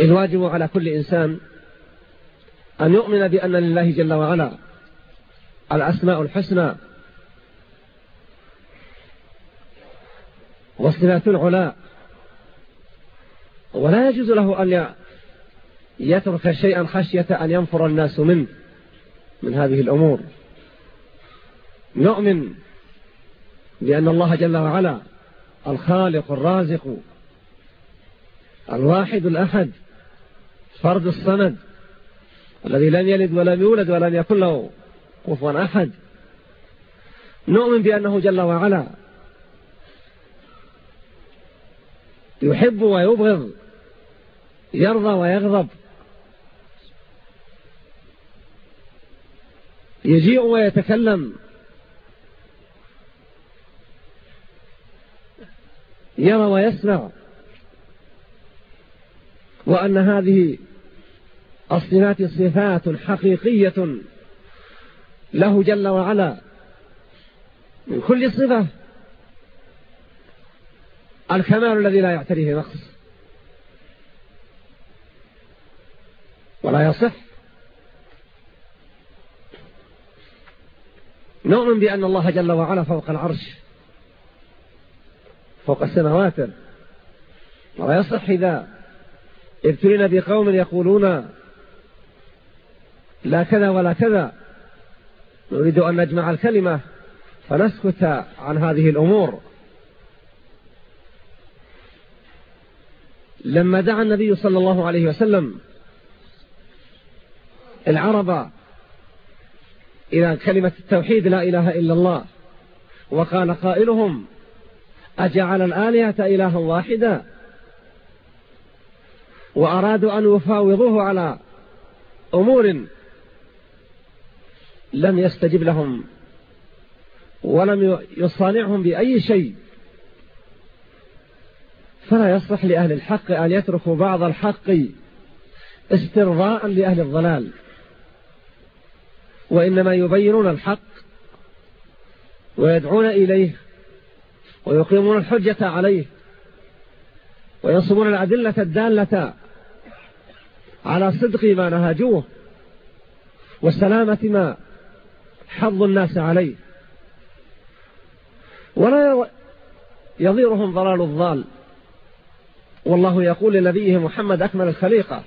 الواجب على كل إنسان أن يؤمن بأن لله جل وعلا الأسماء الحسنى والصفات العلاء ولا يجوز له أن يترك شيئا خشية أن ينفر الناس منه من هذه الأمور. نؤمن بأن الله جل وعلا الخالق الرازق الواحد الأحد فرد الصمد الذي لم يلد ولم يولد ولم يكن له كفوا أحد. نؤمن بأنه جل وعلا يحب ويبغض يرضى ويغضب. يجيء ويتكلم. يرى ويسمع. وأن هذه الصفات صفات حقيقية له جل وعلا. من كل صفة. الكمال الذي لا يعتريه نقص. ولا يصح. نؤمن بأن الله جل وعلا فوق العرش فوق السماوات. ولا يصح إذا ابتلينا بقوم يقولون لا كذا ولا كذا نريد أن نجمع الكلمة فنسكت عن هذه الأمور. لما دعا النبي صلى الله عليه وسلم العرب إلى كلمة التوحيد لا إله إلا الله. وقال قائلهم أجعل الآلهة إلها واحدا؟ وأرادوا أن يفاوضوه على أمور لم يستجب لهم ولم يصانعهم بأي شيء. فلا يصلح لأهل الحق أن يتركوا بعض الحق استرضاء لأهل الضلال. وإنما يبينون الحق ويدعون إليه ويقيمون الحجة عليه وينصبون الأدلة الدالة على صدق ما نهجوه والسلامة ما حظ الناس عليه. ولا يضيرهم ضلال الضال. والله يقول لنبيه محمد أكمل الخليقة.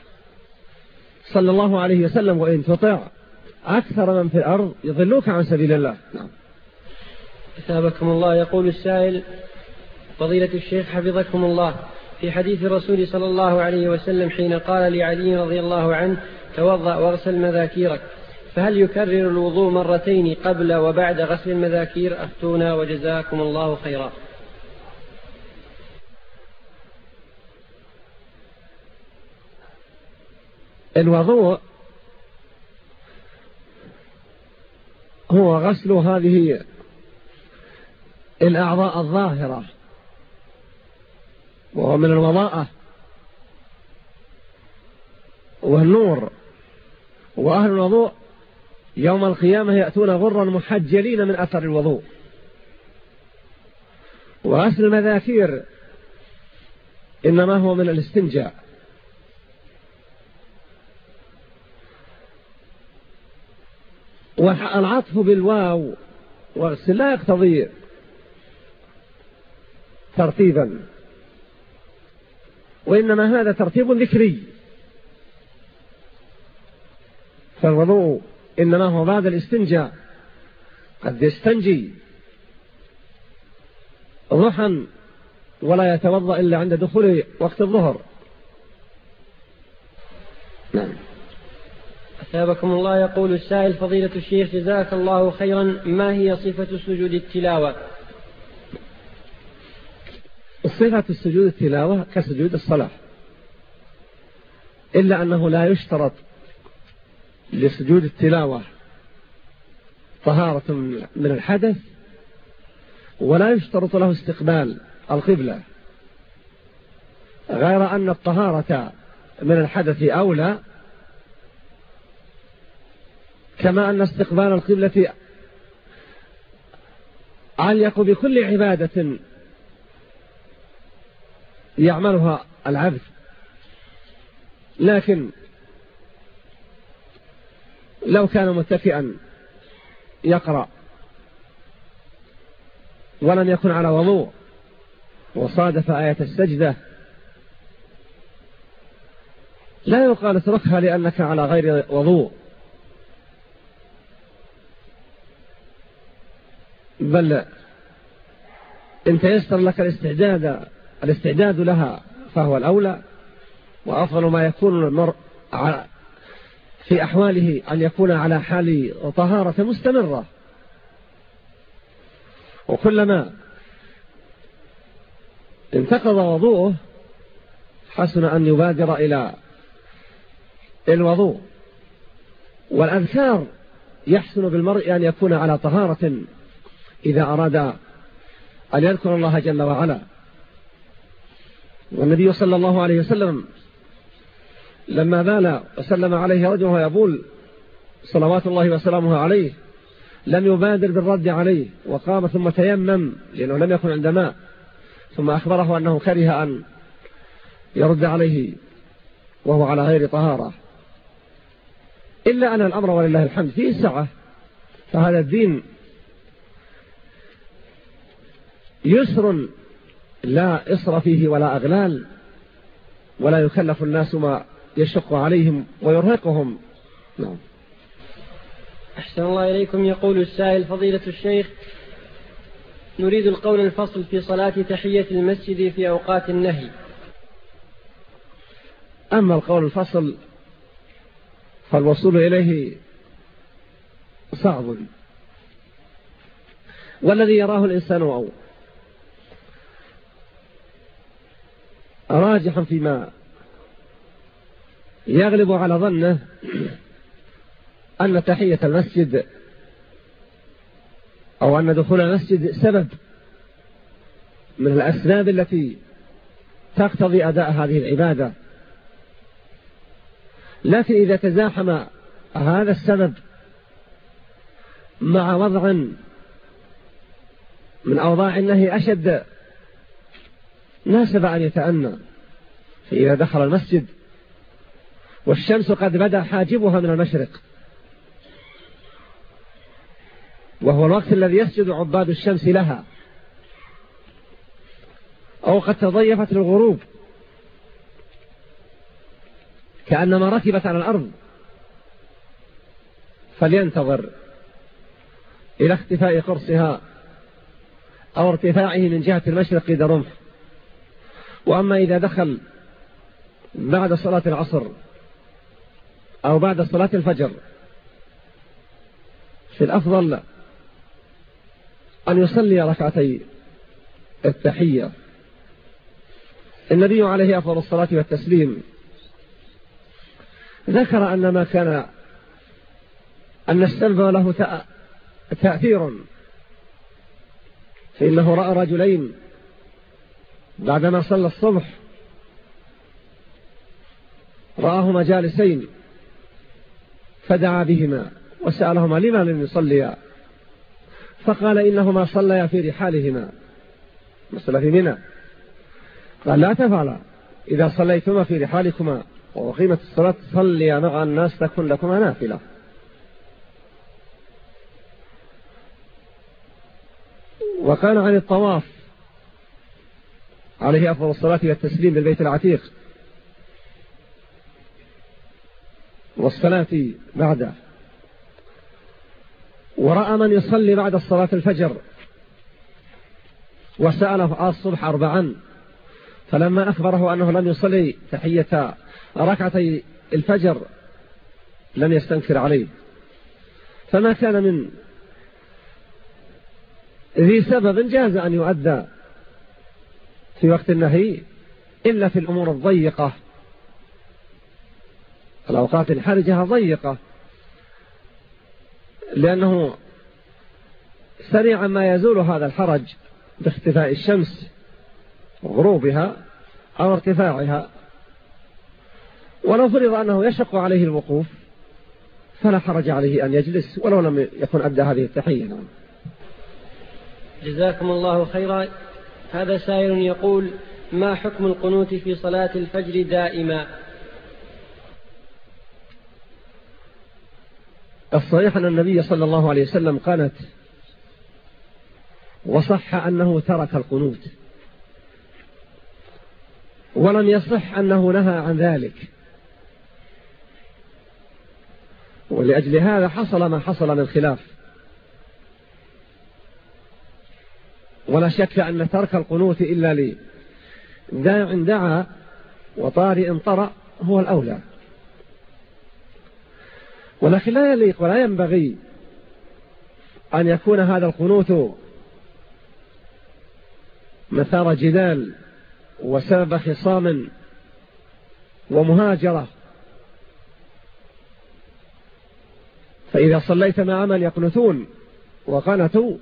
صلى الله عليه وسلم وإن تطع. أكثر من في الأرض يضلوك عن سبيل الله. نعم. أثابكم الله يقول السائل فضيلة الشيخ حفظكم الله في حديث الرسول صلى الله عليه وسلم حين قال لعلي رضي الله عنه توضأ واغسل مذاكيرك فهل يكرر الوضوء مرتين قبل وبعد غسل المذاكير؟ أفتونا وجزاكم الله خيرا. الوضوء هو غسل هذه الأعضاء الظاهرة وهو من الوضاءة والنور. وأهل الوضوء يوم القيامة يأتون غرا محجلين من أثر الوضوء. وغسل المذاكير إنما هو من الاستنجاء. والعطف بالواو واغسل لا يقتضي ترتيبا. وإنما هذا ترتيب ذكري. فالوضوء إنما هو بعد الاستنجاء. قد يستنجي. ضحا ولا يتوضأ إلا عند دخول وقت الظهر. نعم. أثابكم الله يقول السائل فضيلة الشيخ جزاك الله خيرا ما هي صفة سجود التلاوة؟ صفة السجود التلاوة كسجود الصلاة إلا أنه لا يشترط لسجود التلاوة طهارة من الحدث ولا يشترط له استقبال القبلة غير أن الطهارة من الحدث أولى كما أن استقبال القبلة عليق بكل عبادة يعملها العبد. لكن لو كان متكئا يقرأ ولم يكن على وضوء وصادف آية السجدة لا يقال اتركها لأنك على غير وضوء. بل إن تيسر لك الاستعداد الاستعداد لها فهو الأولى وأفضل ما يكون المرء في أحواله أن يكون على حال طهارة مستمرة. وكلما انتقض وضوءه حسن أن يبادر إلى الوضوء. والأذكار يحسن بالمرء أن يكون على طهارة إذا أراد أن يذكر الله جل وعلا. والنبي صلى الله عليه وسلم لما بال وسلم عليه رجل ويبول صلوات الله وسلامه عليه لم يبادر بالرد عليه وقام ثم تيمم لأنه لم يكن عند ماء ثم أخبره أنه كره أن يرد عليه وهو على غير طهارة. إلا أن الأمر ولله الحمد فيه سعة فهذا الدين يسر لا إصر فيه ولا أغلال ولا يكلف الناس ما يشق عليهم ويرهقهم. نعم. أحسن الله إليكم. يقول السائل فضيلة الشيخ نريد القول الفصل في صلاة تحية المسجد في أوقات النهي. أما القول الفصل فالوصول إليه صعب. والذي يراه الإنسان أو راجحا فيما يغلب على ظنه أن تحية المسجد أو أن دخول المسجد سبب من الأسباب التي تقتضي أداء هذه العبادة. لكن إذا تزاحم هذا السبب مع وضع من أوضاع النهي أشد ناسب أن يتأنى فإذا دخل المسجد والشمس قد بدأ حاجبها من المشرق. وهو الوقت الذي يسجد عباد الشمس لها. أو قد تضيفت الغروب كأنما ركبت على الأرض. فلينتظر إلى اختفاء قرصها أو ارتفاعه من جهة المشرق إذا رمح. وأما إذا دخل بعد صلاة العصر أو بعد صلاة الفجر في الأفضل أن يصلي ركعتي التحية. النبي عليه أفضل الصلاة والتسليم ذكر أن ما كان أن السلب له تأثير فإنه رأى رجلين بعدما صلى الصبح رآهما جالسين فدعا بهما وسألهما لما لم يصليا؟ فقال إنهما صليا في رحالهما. مثل في منى. قال لا تفعلا. إذا صليتما في رحالكما وقيمة الصلاة صليا مع الناس تكون لكما نافلة. وكان عن الطواف عليه أفضل الصلاة والتسليم بالبيت العتيق. والصلاة بعده ورأى من يصلي بعد الصلاة الفجر. وسأله الصبح أربعا. فلما أخبره أنه لم يصلي تحية ركعتي الفجر لم يستنكر عليه. فما كان من ذي سبب جاز أن يؤدى في وقت النهي إلا في الأمور الضيقة. الأوقات الحرجة ضيقة. لأنه سريعا ما يزول هذا الحرج باختفاء الشمس غروبها أو ارتفاعها. ولو فرض أنه يشق عليه الوقوف فلا حرج عليه أن يجلس ولو لم يكن أدى هذه التحية. نعم. جزاكم الله خيرا. هذا سائل يقول ما حكم القنوت في صلاة الفجر دائما؟ الصحيح أن النبي صلى الله عليه وسلم قالت وصح أنه ترك القنوت. ولم يصح أنه نهى عن ذلك. ولأجل هذا حصل ما حصل من خلاف. ولا شك أن ترك القنوت إلا لي. داع دعا وطارئ طرأ هو الأولى. ولكن لا يليق ولا ينبغي أن يكون هذا القنوت مثار جدال وسبب خصام ومهاجرة. فإذا صليت مع من يقنتون وقنتوا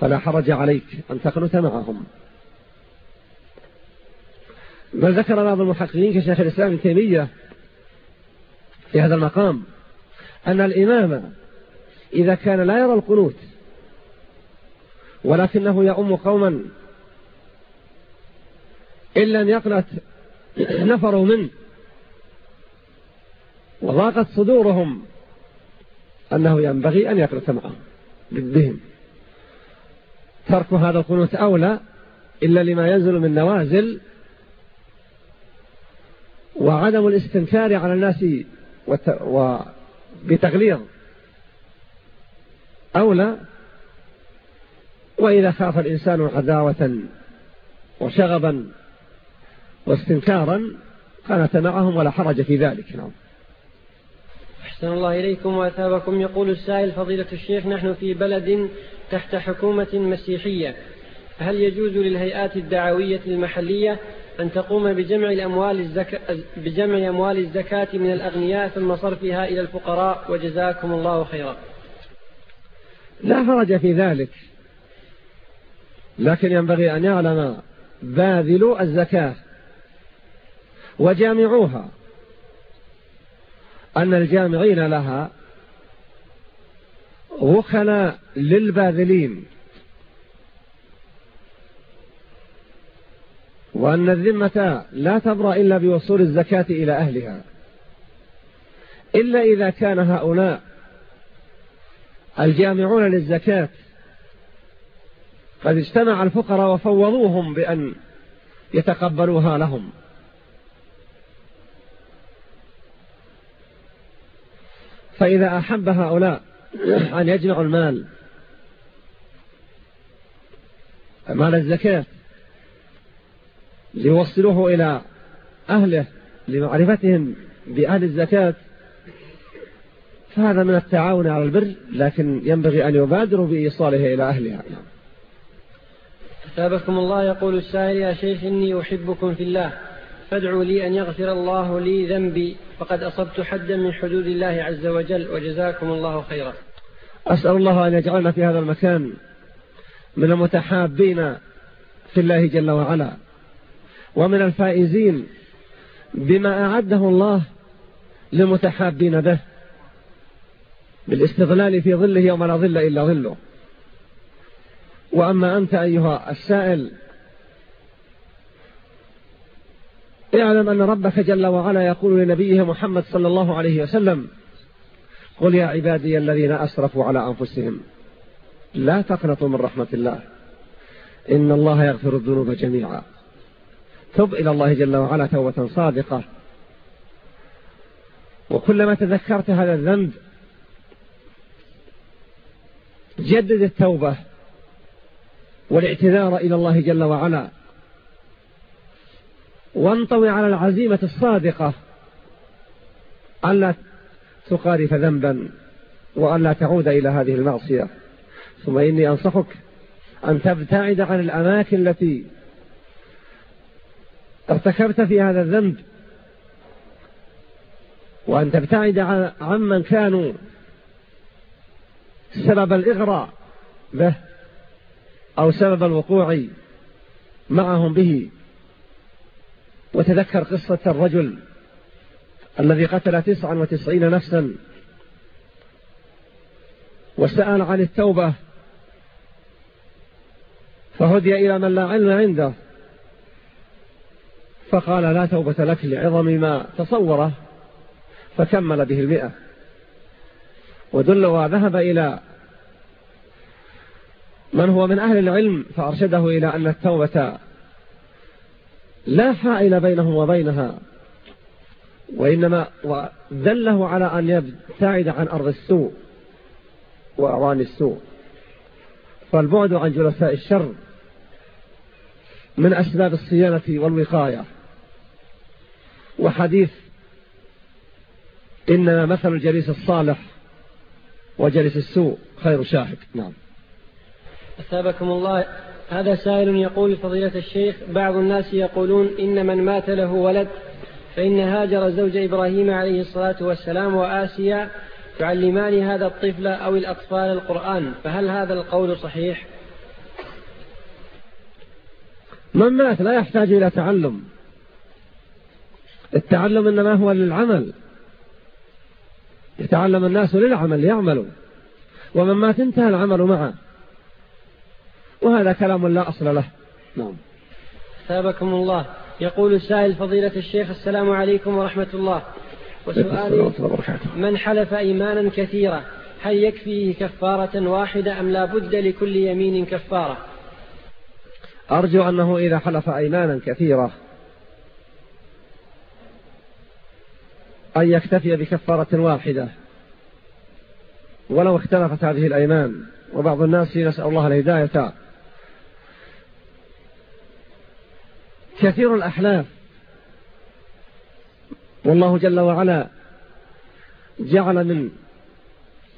فلا حرج عليك أن تقنت معهم. بل ذكر بعض المحققين كشيخ الإسلام ابن تيمية في هذا المقام أن الإمام إذا كان لا يرى القنوت ولكنه يؤم قوما إن لم يقنت نفروا منه وضاقت صدورهم أنه ينبغي أن يقنت معهم بهم. ترك هذا القنوت أولى إلا لما ينزل من نوازل وعدم الاستنكار على الناس وبتغليظ أولى وإذا خاف الإنسان عداوة وشغبا واستنكارا كانت معهم ولا حرج في ذلك. نعم. أحسن الله إليكم وأثابكم. يقول السائل فضيلة الشيخ نحن في بلد تحت حكومة مسيحية هل يجوز للهيئات الدعوية المحلية أن تقوم بجمع الأموال الزكاة بجمع أموال الزكاة من الأغنياء ثم صرفها إلى الفقراء؟ وجزاكم الله خيرا. لا حرج في ذلك. لكن ينبغي أن يعلم باذلوا الزكاة وجامعوها. أن الجامعين لها وكلاء للباذلين. وأن الذمة لا تبرأ إلا بوصول الزكاة إلى أهلها. إلا إذا كان هؤلاء الجامعون للزكاة قد اجتمع الفقراء وفوضوهم بأن يتقبلوها لهم. فإذا أحب هؤلاء أن يجمعوا المال. مال الزكاة. ليوصلوه إلى أهله لمعرفتهم بأهل الزكاة. فهذا من التعاون على البر لكن ينبغي أن يبادروا بإيصاله إلى أهلها. أثابكم الله يقول السائل يا شيخ إني أحبكم في الله. فادعوا لي أن يغفر الله لي ذنبي. فقد أصبت حدا من حدود الله عز وجل وجزاكم الله خيرا. أسأل الله أن يجعلنا في هذا المكان من المتحابين في الله جل وعلا ومن الفائزين بما أعده الله للمتحابين به بالاستغلال في ظله يوم لا ظل إلا ظله. وأما أنت أيها السائل اعلم أن ربك جل وعلا يقول لنبيه محمد صلى الله عليه وسلم قل يا عبادي الذين أسرفوا على أنفسهم لا تقنطوا من رحمة الله إن الله يغفر الذنوب جميعا. تب إلى الله جل وعلا توبة صادقة. وكلما تذكرت هذا الذنب جدد التوبة والاعتذار إلى الله جل وعلا. وانطوي على العزيمة الصادقة. ألا تقارف ذنبا وألا تعود إلى هذه المعصية. ثم إني أنصحك أن تبتعد عن الأماكن التي ارتكبت في هذا الذنب وأن تبتعد عمن كانوا سبب الإغراء به أو سبب الوقوع معهم به. وتذكر قصة الرجل الذي قتل تسعا وتسعين نفسا وسأل عن التوبة فهدي إلى من لا علم عنده. فقال لا توبة لك لعظم ما تصوره فكمل به المئة. ودل وذهب إلى من هو من أهل العلم فأرشده إلى أن التوبة لا حائل بينه وبينها. وإنما دله على أن يبتعد عن أرض السوء وأعوان السوء. فالبعد عن جلساء الشر من أسباب الصيانة والوقاية. وحديث إنما مثل الجليس الصالح وجلس السوء خير شاهد. نعم. أثابكم الله. هذا سائل يقول فضيلة الشيخ بعض الناس يقولون إن من مات له ولد فإن هاجر زوج إبراهيم عليه الصلاة والسلام وآسيا تعلمان هذا الطفل أو الأطفال القرآن فهل هذا القول صحيح؟ من مات لا يحتاج إلى تعلم. التعلم إنما هو للعمل. يتعلم الناس للعمل يعملوا. ومن مات انتهى العمل معه. وهذا كلام لا أصل له. نعم. ثابكم الله. يقول السائل فضيلة الشيخ السلام عليكم ورحمة الله. وسؤالي من حلف إيمانا كثيرة هل يكفيه كفارة واحدة أم لا بد لكل يمين كفارة؟ أرجو أنه إذا حلف أيمانا كثيرة أن يكتفي بكفارة واحدة. ولو اختلفت هذه الأيمان وبعض الناس نسأل الله الهداية كثير الأحلاف والله جل وعلا جعل من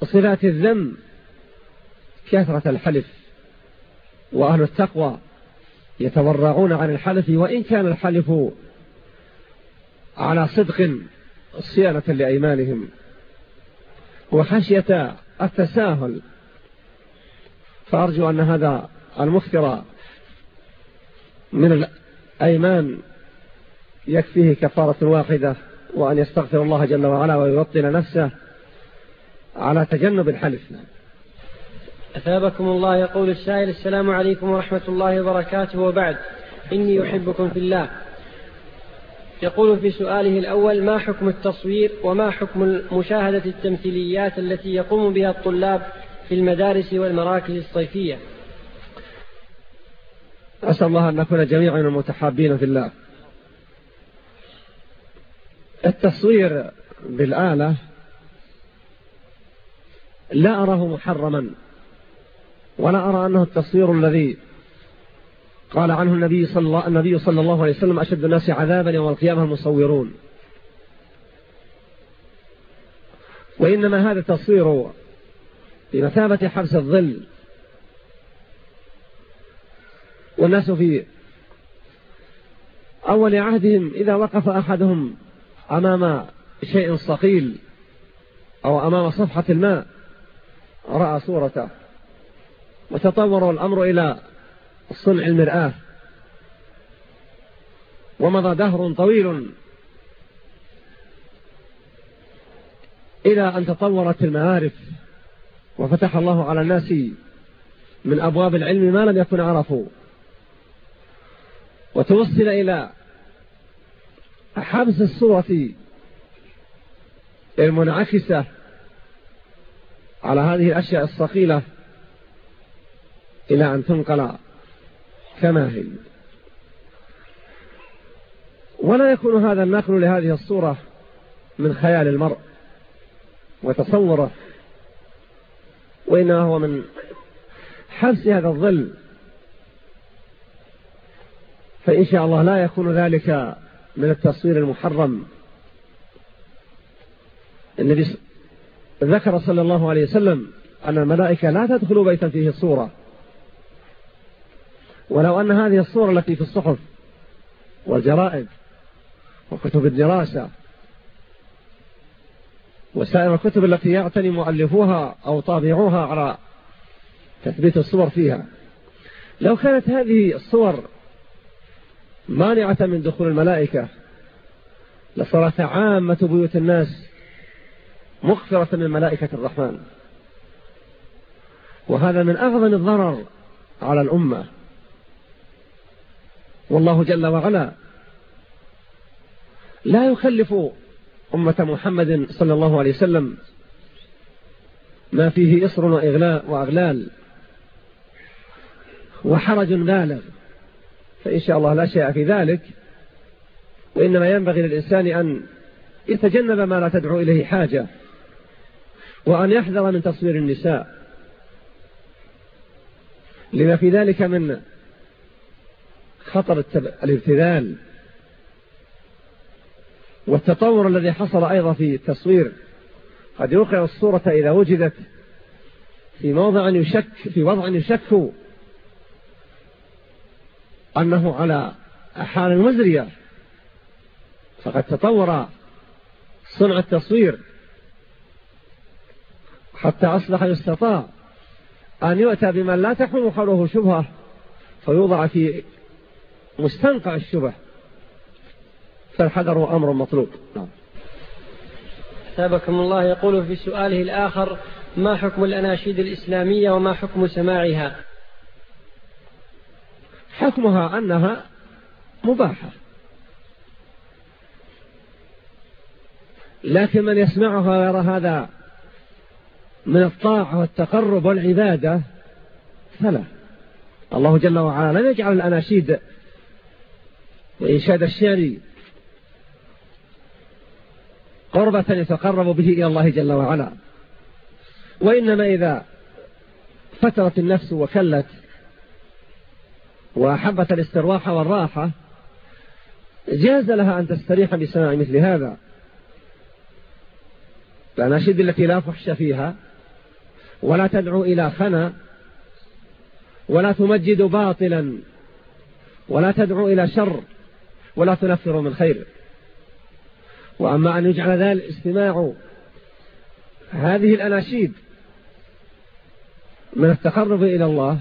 صفات الذم كثرة الحلف وأهل التقوى يتورعون عن الحلف وإن كان الحلف على صدق صيانة لأيمانهم. وخشية التساهل. فأرجو أن هذا المكثر من الأيمان يكفيه كفارة واحدة وأن يستغفر الله جل وعلا ويبطل نفسه على تجنب الحلف. أثابكم الله يقول السائل السلام عليكم ورحمة الله وبركاته. وبعد إني أحبكم في الله. يقول في سؤاله الأول ما حكم التصوير وما حكم مشاهدة التمثيليات التي يقوم بها الطلاب في المدارس والمراكز الصيفية؟ أسأل الله أن نكون جميعا متحابين في الله. التصوير بالآلة لا أراه محرما ولا أرى أنه التصوير الذي قال عنه النبي صلى الله, النبي صلى الله عليه وسلم أشد الناس عذابا يوم القيامة المصورون. وإنما هذا التصوير بمثابة حبس الظل والناس في أول عهدهم إذا وقف أحدهم أمام شيء صقيل أو أمام صفحة الماء رأى صورته. وتطور الأمر إلى صنع المرآة. ومضى دهر طويل إلى أن تطورت المعارف. وفتح الله على الناس من أبواب العلم ما لم يكن عرفوا. وتوصل إلى حبس الصورة المنعكسة على هذه الأشياء الصقيلة إلى أن تنقل كما هي. ولا يكون هذا النقل لهذه الصورة من خيال المرء وتصوره وإنما هو من حبس هذا الظل فإن شاء الله لا يكون ذلك من التصوير المحرم. النبي ذكر صلى الله عليه وسلم أن الملائكة لا تدخل بيتا فيه الصورة. ولو أن هذه الصورة التي في الصحف والجرائد وكتب الدراسة وسائر الكتب التي يعتني مؤلفوها أو طابعوها على تثبيت الصور فيها لو كانت هذه الصور مانعة من دخول الملائكة. لصارت عامة بيوت الناس مغفرة من ملائكة الرحمن. وهذا من أعظم الضرر على الأمة. والله جل وعلا لا يخلف أمة محمد صلى الله عليه وسلم ما فيه إصر وأغلال. وحرج بالغ. فإن شاء الله لا شيء في ذلك. وإنما ينبغي للإنسان أن يتجنب ما لا تدعو إليه حاجة وأن يحذر من تصوير النساء. لما في ذلك من خطر الابتذال والتطور الذي حصل أيضا في التصوير. قد يوقع الصورة إذا وجدت في موضع يشك في وضع يشك أنه على حال مزرية فقد تطور صنع التصوير حتى أصبح يستطاع أن يؤتى بمن لا تحوم حوله شبهة فيوضع في مستنقع الشبه. فالحذر أمر مطلوب. نعم. ثابكم الله. يقول في سؤاله الآخر ما حكم الأناشيد الإسلامية وما حكم سماعها؟ حكمها أنها مباحة. لكن من يسمعها ويرى هذا من الطاعة والتقرب والعبادة فلا. الله جل وعلا لم يجعل الأناشيد وإنشاد الشعر قربة يتقرب به إلى الله جل وعلا. وإنما إذا فترت النفس وكلت وأحبت الاسترواح والراحة جاز لها أن تستريح بسماع مثل هذا. الأناشيد التي لا فحش فيها ولا تدعو إلى خنا ولا تمجد باطلا ولا تدعو إلى شر ولا تنفر من خير. وأما أن يجعل ذلك استماع هذه الأناشيد من التقرب إلى الله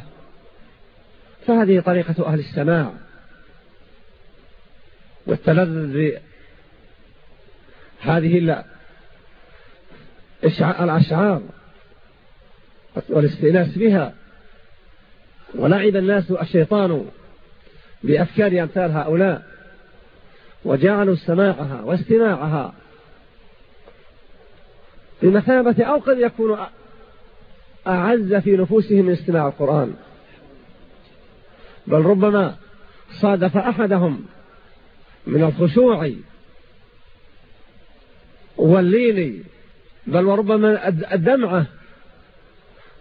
فهذه طريقة أهل السماع والتلذذ هذه الأشعار والاستئناس بها. ولعب الناس الشيطان بأفكار أمثال هؤلاء وجعلوا سماعها واستماعها بمثابة أو قد يكون أعز في نفوسهم من استماع القرآن. بل ربما صادف أحدهم من الخشوع واللين بل وربما الدمعة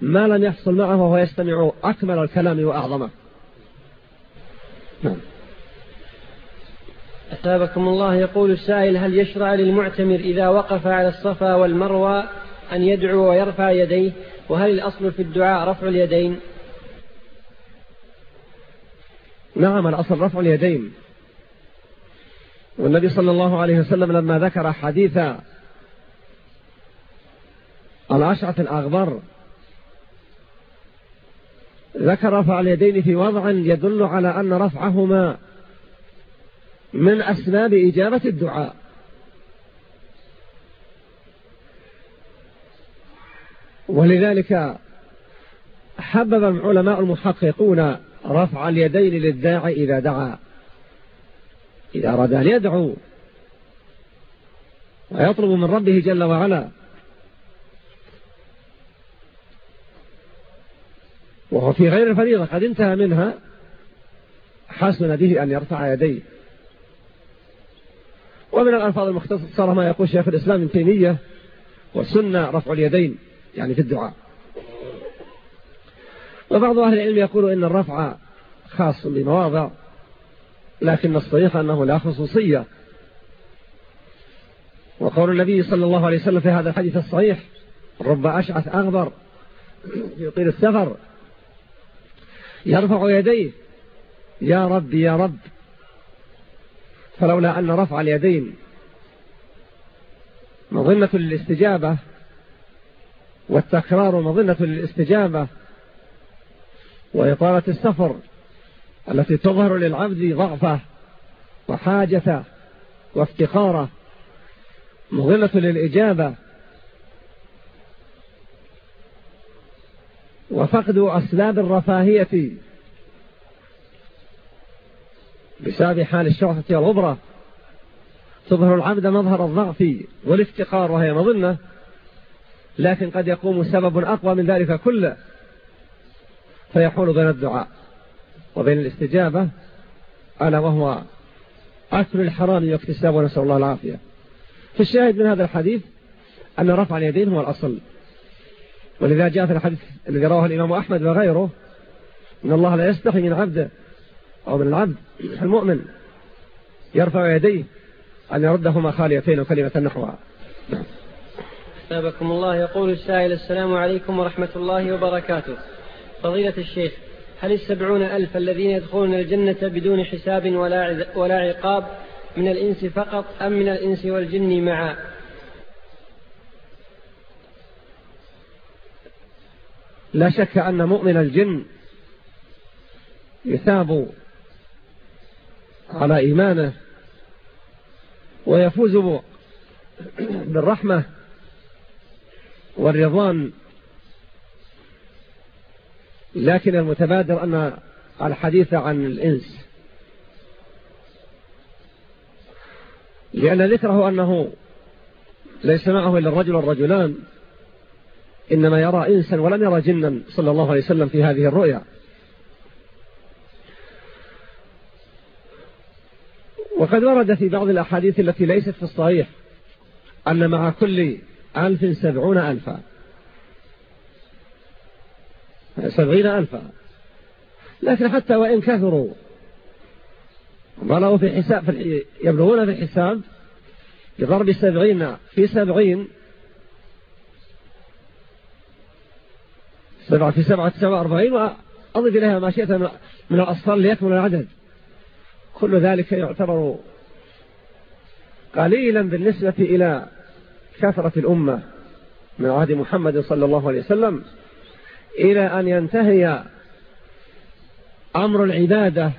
ما لم يحصل معه وهو يستمع أكمل الكلام وأعظمه. نعم. أثابكم الله يقول السائل هل يشرع للمعتمر إذا وقف على الصفا والمروى أن يدعو ويرفع يديه؟ وهل الأصل في الدعاء رفع اليدين؟ نعم الأصل رفع اليدين. والنبي صلى الله عليه وسلم لما ذكر حديث الأشعة الأغبر ذكر رفع اليدين في وضع يدل على أن رفعهما من أسباب إجابة الدعاء. ولذلك حبب العلماء المحققون رفع اليدين للداعي إذا دعا. إذا أراد أن يدعو. ويطلب من ربه جل وعلا. وهو في غير الفريضة. قد انتهى منها. حسن به أن يرفع يديه. ومن الألفاظ المختصرة ما يقول شيخ الإسلام ابن تيمية. والسنة رفع اليدين. يعني في الدعاء. وبعض أهل العلم يقول إن الرفع خاص بمواضع لكن الصحيح أنه لا خصوصية. وقول النبي صلى الله عليه وسلم في هذا الحديث الصحيح رب أشعث أغبر يطيل السفر يرفع يديه يا رب يا رب. فلولا أن رفع اليدين مظنة للاستجابة والتكرار مظنة للاستجابة وإطالة السفر التي تظهر للعبد ضعفه وحاجته وافتقاره مظلة للإجابة وفقد أسباب الرفاهية بسبب حال الشرفة والغبرة. تظهر العبد مظهر الضعف والافتقار وهي مظنة لكن قد يقوم سبب أقوى من ذلك كله. فيحول بين الدعاء وبين الاستجابة ألا وهو أكل الحرام واكتساب ونسأل الله العافية. في الشاهد من هذا الحديث أن رفع اليدين هو الأصل. ولذا جاء في الحديث الذي رواه الإمام أحمد وغيره إن الله لا يستحي من عبده أو من العبد المؤمن يرفع يديه أن يردهما خاليتين وكلمة نحوها أثابكم الله يقول السائل السلام عليكم ورحمة الله وبركاته. فضيلة الشيخ هل السبعون ألف الذين يدخلون الجنة بدون حساب ولا, ولا عقاب من الإنس فقط أم من الإنس والجن معا؟ لا شك أن مؤمن الجن يثاب على إيمانه ويفوز بالرحمة والرضوان لكن المتبادر أن الحديث عن الإنس. لأن ذكره أنه ليس معه إلا الرجل والرجلان إنما يرى إنسا ولم يرى جنا صلى الله عليه وسلم في هذه الرؤيا. وقد ورد في بعض الأحاديث التي ليست في الصحيح أن مع كل ألف سبعون ألفا سبعين ألفا. لكن حتى وإن كثروا بلغوا في حساب في يبلغون في الحساب بضرب سبعين في سبعين سبعة في سبعة سبعة وأربعين وأضف إليها ما شئت من الأصفار ليكمل العدد. كل ذلك يعتبر قليلا بالنسبة إلى كثرة الأمة من عهد محمد صلى الله عليه وسلم. إلى أن ينتهي أمر العبادة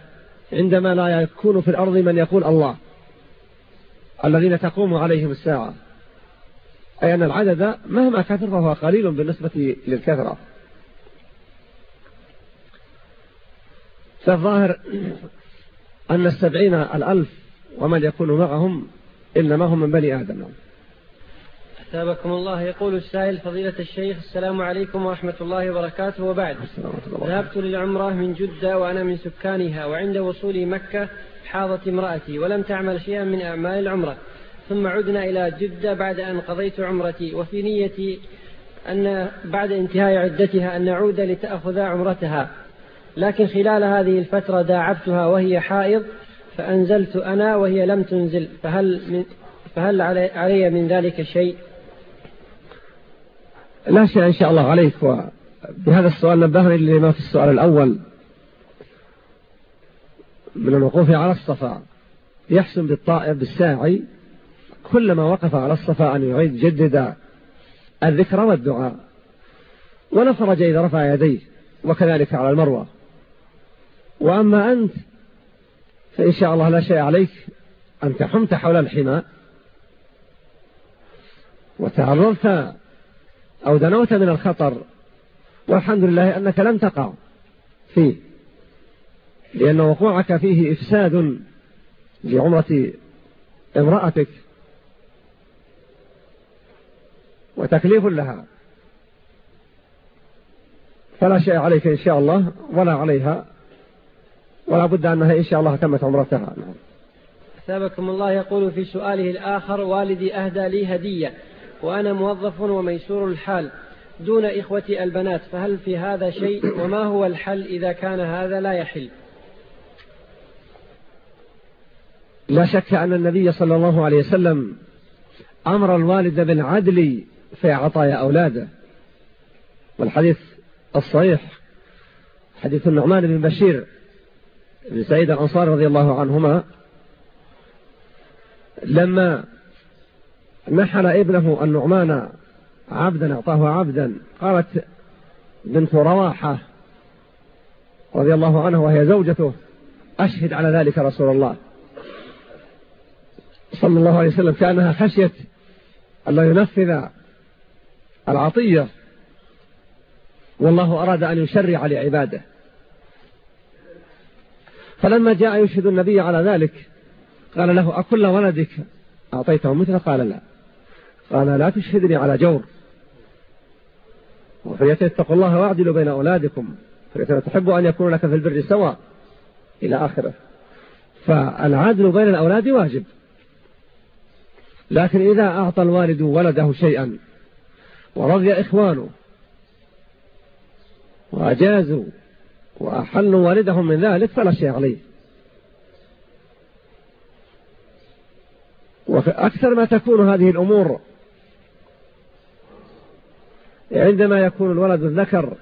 عندما لا يكون في الأرض من يقول الله الذين تقوم عليهم الساعة. أي أن العدد مهما كثر فهو قليل بالنسبة للكثرة. فالظاهر أن السبعين الألف ومن يكون معهم إنما هم من بني آدم. أثابكم الله. يقول السائل فضيلة الشيخ السلام عليكم ورحمة الله وبركاته. وبعد ذهبت للعمرة من جدة وأنا من سكانها وعند وصولي مكة حاضت امرأتي ولم تعمل شيئا من أعمال العمرة ثم عدنا إلى جدة بعد أن قضيت عمرتي وفي نيتي أن بعد انتهاء عدتها أن نعود لتأخذ عمرتها. لكن خلال هذه الفترة داعبتها وهي حائض فأنزلت أنا وهي لم تنزل فهل, من فهل علي من ذلك شيء؟ لا شيء إن شاء الله عليك. وبهذا السؤال نبهني لما في السؤال الأول. من الوقوف على الصفا. يحسن بالطائر بالساعي. كلما وقف على الصفا أن يعيد جدد الذكر والدعاء. ونفرج إذا رفع يديه. وكذلك على المروة. وأما أنت فإن شاء الله لا شيء عليك. أنت حمت حول الحماء وتعرضت أو دنوت من الخطر. والحمد لله أنك لم تقع فيه لأن وقوعك فيه إفساد لعمرة امرأتك. وتكليف لها. فلا شيء عليك إن شاء الله ولا عليها ولا بد أنها إن شاء الله تمت عمرتها. نعم. أثابكم الله يقول في سؤاله الآخر والدي أهدى لي هدية. وأنا موظف وميسور الحال دون إخوتي البنات فهل في هذا شيء؟ وما هو الحل إذا كان هذا لا يحل؟ لا شك أن النبي صلى الله عليه وسلم أمر الوالد بالعدل في عطايا أولاده. والحديث الصحيح حديث النعمان بن بشير بن سعيد الأنصار رضي الله عنهما لما نحل ابنه النعمان عبدا أعطاه عبدا. قالت بنت رواحة رضي الله عنه وهي زوجته أشهد على ذلك رسول الله. صلى الله عليه وسلم كأنها خشيت ألا ينفذ العطية والله أراد أن يشرع لعباده. فلما جاء يشهد النبي على ذلك قال له أكل ولدك؟ أعطيته مثل؟ قال لا. قال لا تشهدني على جور. اتقوا الله واعدلوا بين أولادكم. تحب أن يكون لك في البر سواء. إلى آخره. فالعدل بين الأولاد واجب. لكن إذا أعطى الوالد ولده شيئا ورضي إخوانه وأجازوا وأحلوا والدهم من ذلك فلا شيء عليه. وأكثر ما تكون هذه الأمور عندما يكون الولد الذكر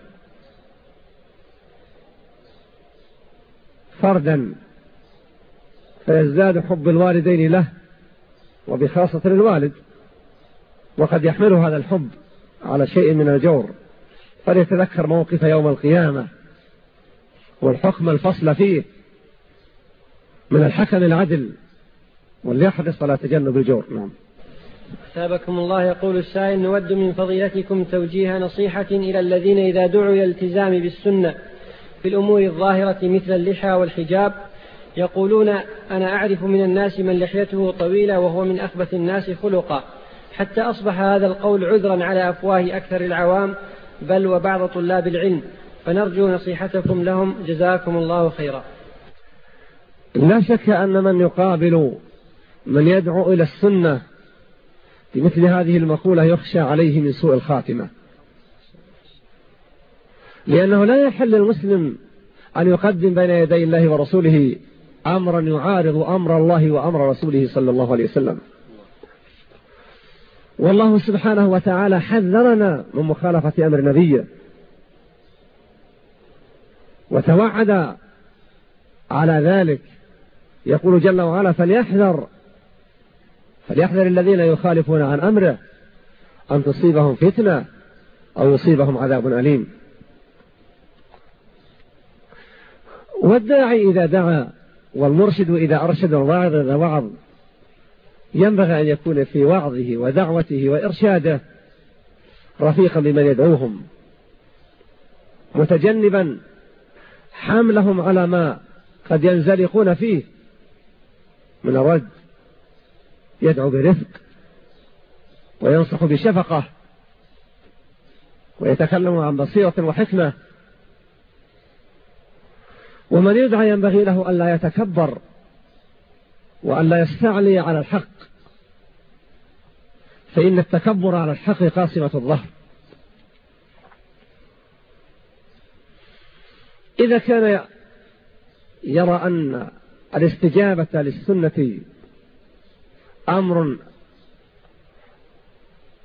فردا فيزداد حب الوالدين له وبخاصة الوالد وقد يحمله هذا الحب على شيء من الجور. فليتذكر موقف يوم القيامة والحكم الفصل فيه من الحكم العدل وليحرص على تجنب الجور. نعم. أثابكم الله يقول السائل نود من فضيلتكم توجيه نصيحة إلى الذين إذا دعوا إلى الالتزام بالسنة في الأمور الظاهرة مثل اللحى والحجاب يقولون أنا أعرف من الناس من لحيته طويلة وهو من أخبث الناس خلقا حتى أصبح هذا القول عذرا على أفواه أكثر العوام بل وبعض طلاب العلم. فنرجو نصيحتكم لهم. جزاكم الله خيرا. لا شك أن من يقابل من يدعو إلى السنة بمثل هذه المقولة يخشى عليه من سوء الخاتمة. لأنه لا يحل المسلم أن يقدم بين يدي الله ورسوله أمرا يعارض أمر الله وأمر رسوله صلى الله عليه وسلم. والله سبحانه وتعالى حذرنا من مخالفة أمر نبيه. وتوعد على ذلك. يقول جل وعلا فليحذر فليحذر الذين يخالفون عن أمره أن تصيبهم فتنة أو يصيبهم عذاب أليم. والداعي إذا دعا والمرشد إذا أرشد الواعظ إذا وعظ ينبغي أن يكون في وعظه ودعوته وإرشاده رفيقا بمن يدعوهم متجنبا حملهم على ما قد ينزلقون فيه من الرد. يدعو برفق وينصح بشفقة ويتكلم عن بصيرة وحكمة ومن يدعى ينبغي له ألا يتكبر وألا يستعلي على الحق فإن التكبر على الحق قاصمة الظهر. إذا كان يرى أن الاستجابة للسنة أمر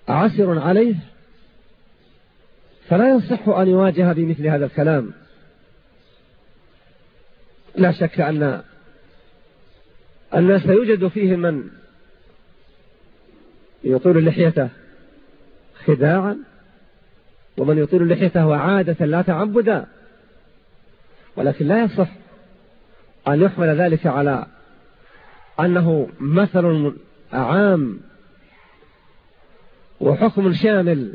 عسر عليه فلا يصح أن يواجه بمثل هذا الكلام. لا شك أن الناس يوجد فيهم من يطول لحيته خداعا ومن يطيل لحيته عادة لا تعبدا ولكن لا يصح أن يحمل ذلك على أنه مثل عام وحكم شامل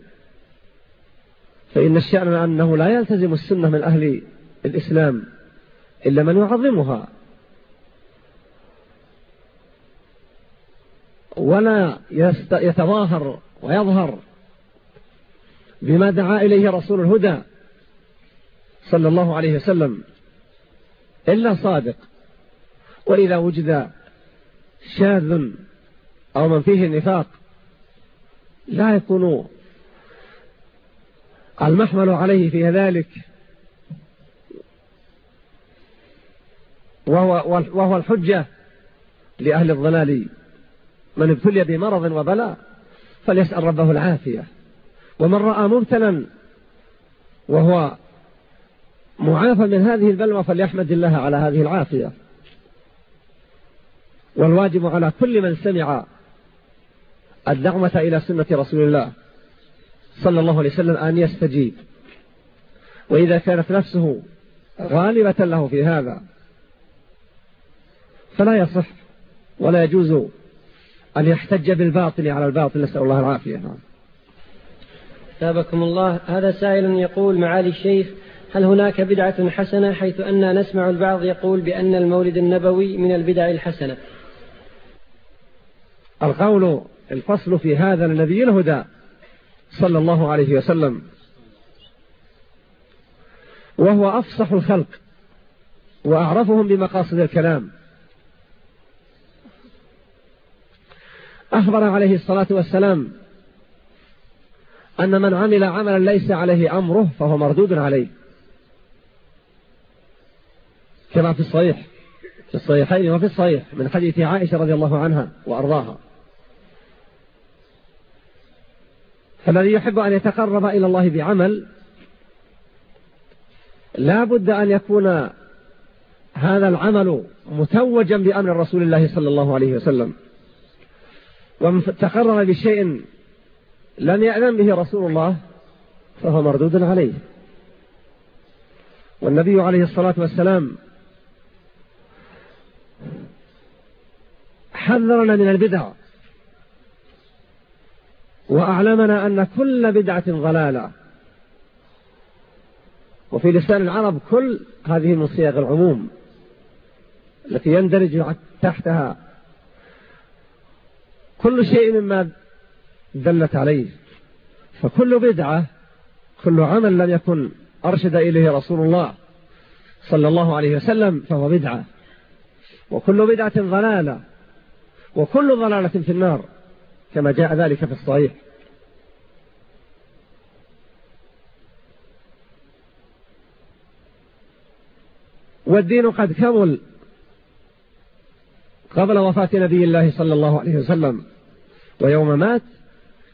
فإن الشأن أنه لا يلتزم السنة من أهل الإسلام إلا من يعظمها. ولا يتظاهر ويظهر بما دعا إليه رسول الهدى صلى الله عليه وسلم إلا صادق. وإذا وجد شاذ أو من فيه النفاق لا يكون المحمل عليه في ذلك وهو, وهو الحجة لأهل الضلال. من ابتلي بمرض وبلاء فليسأل ربه العافية. ومن رأى مبتلا وهو معافى من هذه البلوى فليحمد الله على هذه العافية. والواجب على كل من سمع الدعوة إلى سنة رسول الله صلى الله عليه وسلم أن يستجيب. وإذا كانت نفسه غالبة له في هذا فلا يصح ولا يجوز أن يحتج بالباطل على الباطل. نسأل الله العافية. ثابكم الله. هذا سائل يقول معالي الشيخ هل هناك بدعة حسنة؟ حيث أن نسمع البعض يقول بأن المولد النبوي من البدع الحسنة. القول الفصل في هذا لنبي الهدى صلى الله عليه وسلم. وهو أفصح الخلق وأعرفهم بمقاصد الكلام. أخبر عليه الصلاة والسلام أن من عمل عملا ليس عليه أمره فهو مردود عليه. كما في الصحيح في الصحيحين وفي الصحيح من حديث عائشة رضي الله عنها وأرضاها. فالذي يحب أن يتقرب إلى الله بعمل لا بد أن يكون هذا العمل متوجا بأمر رسول الله صلى الله عليه وسلم. ومن تقرب بشيء لم يأذن به رسول الله فهو مردود عليه. والنبي عليه الصلاة والسلام حذرنا من البدع. وأعلمنا أن كل بدعة ضلالة. وفي لسان العرب كل هذه من صيغ العموم التي يندرج تحتها كل شيء مما دلت عليه. فكل بدعة كل عمل لم يكن أرشد إليه رسول الله صلى الله عليه وسلم فهو بدعة. وكل بدعة ضلالة وكل ضلالة في النار. كما جاء ذلك في الصحيح. والدين قد كمل قبل وفاة نبي الله صلى الله عليه وسلم ويوم مات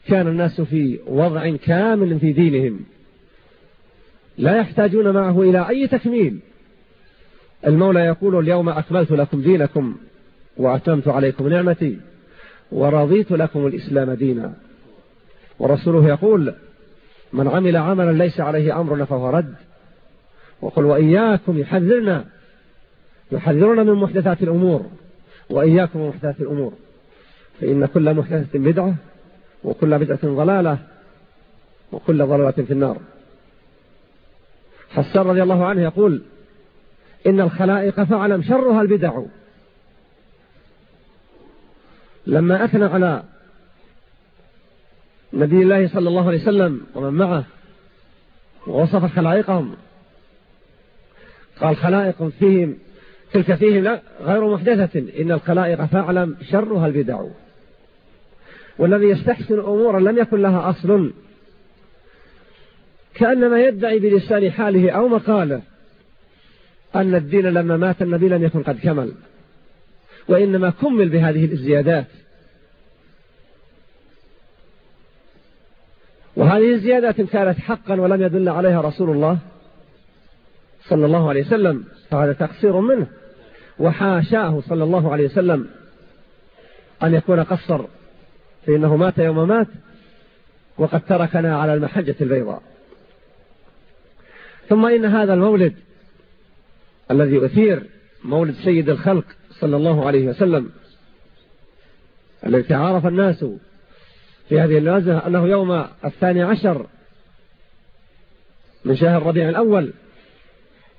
كان الناس في وضع كامل في دينهم. لا يحتاجون معه إلى أي تكميل. المولى يقول اليوم أكملت لكم دينكم وأتمت عليكم نعمتي. ورضيت لكم الإسلام دينا. ورسوله يقول من عمل عملا ليس عليه أمرنا فهو رد. وقل وإياكم يحذرنا يحذرنا من محدثات الأمور وإياكم من محدثات الأمور. فإن كل محدثة بدعة وكل بدعة ضلالة وكل ضلالة في النار. حسان رضي الله عنه يقول إن الخلائق فعلم شرها البدع. لما أثنى على نبي الله صلى الله عليه وسلم ومن معه ووصف خلائقهم قال خلائق فيهم تلك فيهم لا غير محدثة إن الخلائق فاعلم شرها البدع. والذي يستحسن أمورا لم يكن لها أصل. كأنما يدعي بلسان حاله أو مقاله أن الدين لما مات النبي لم يكن قد كمل. وإنما كمل بهذه الزيادات وهذه الزيادات كانت حقا ولم يدل عليها رسول الله صلى الله عليه وسلم فهذا تقصير منه. وحاشاه صلى الله عليه وسلم أن يكون قصر فإنه مات يوم مات وقد تركنا على المحجة البيضاء. ثم إن هذا المولد الذي أثير مولد سيد الخلق صلى الله عليه وسلم الذي تعارف الناس في هذه اللازمة أنه يوم الثاني عشر من شهر ربيع الأول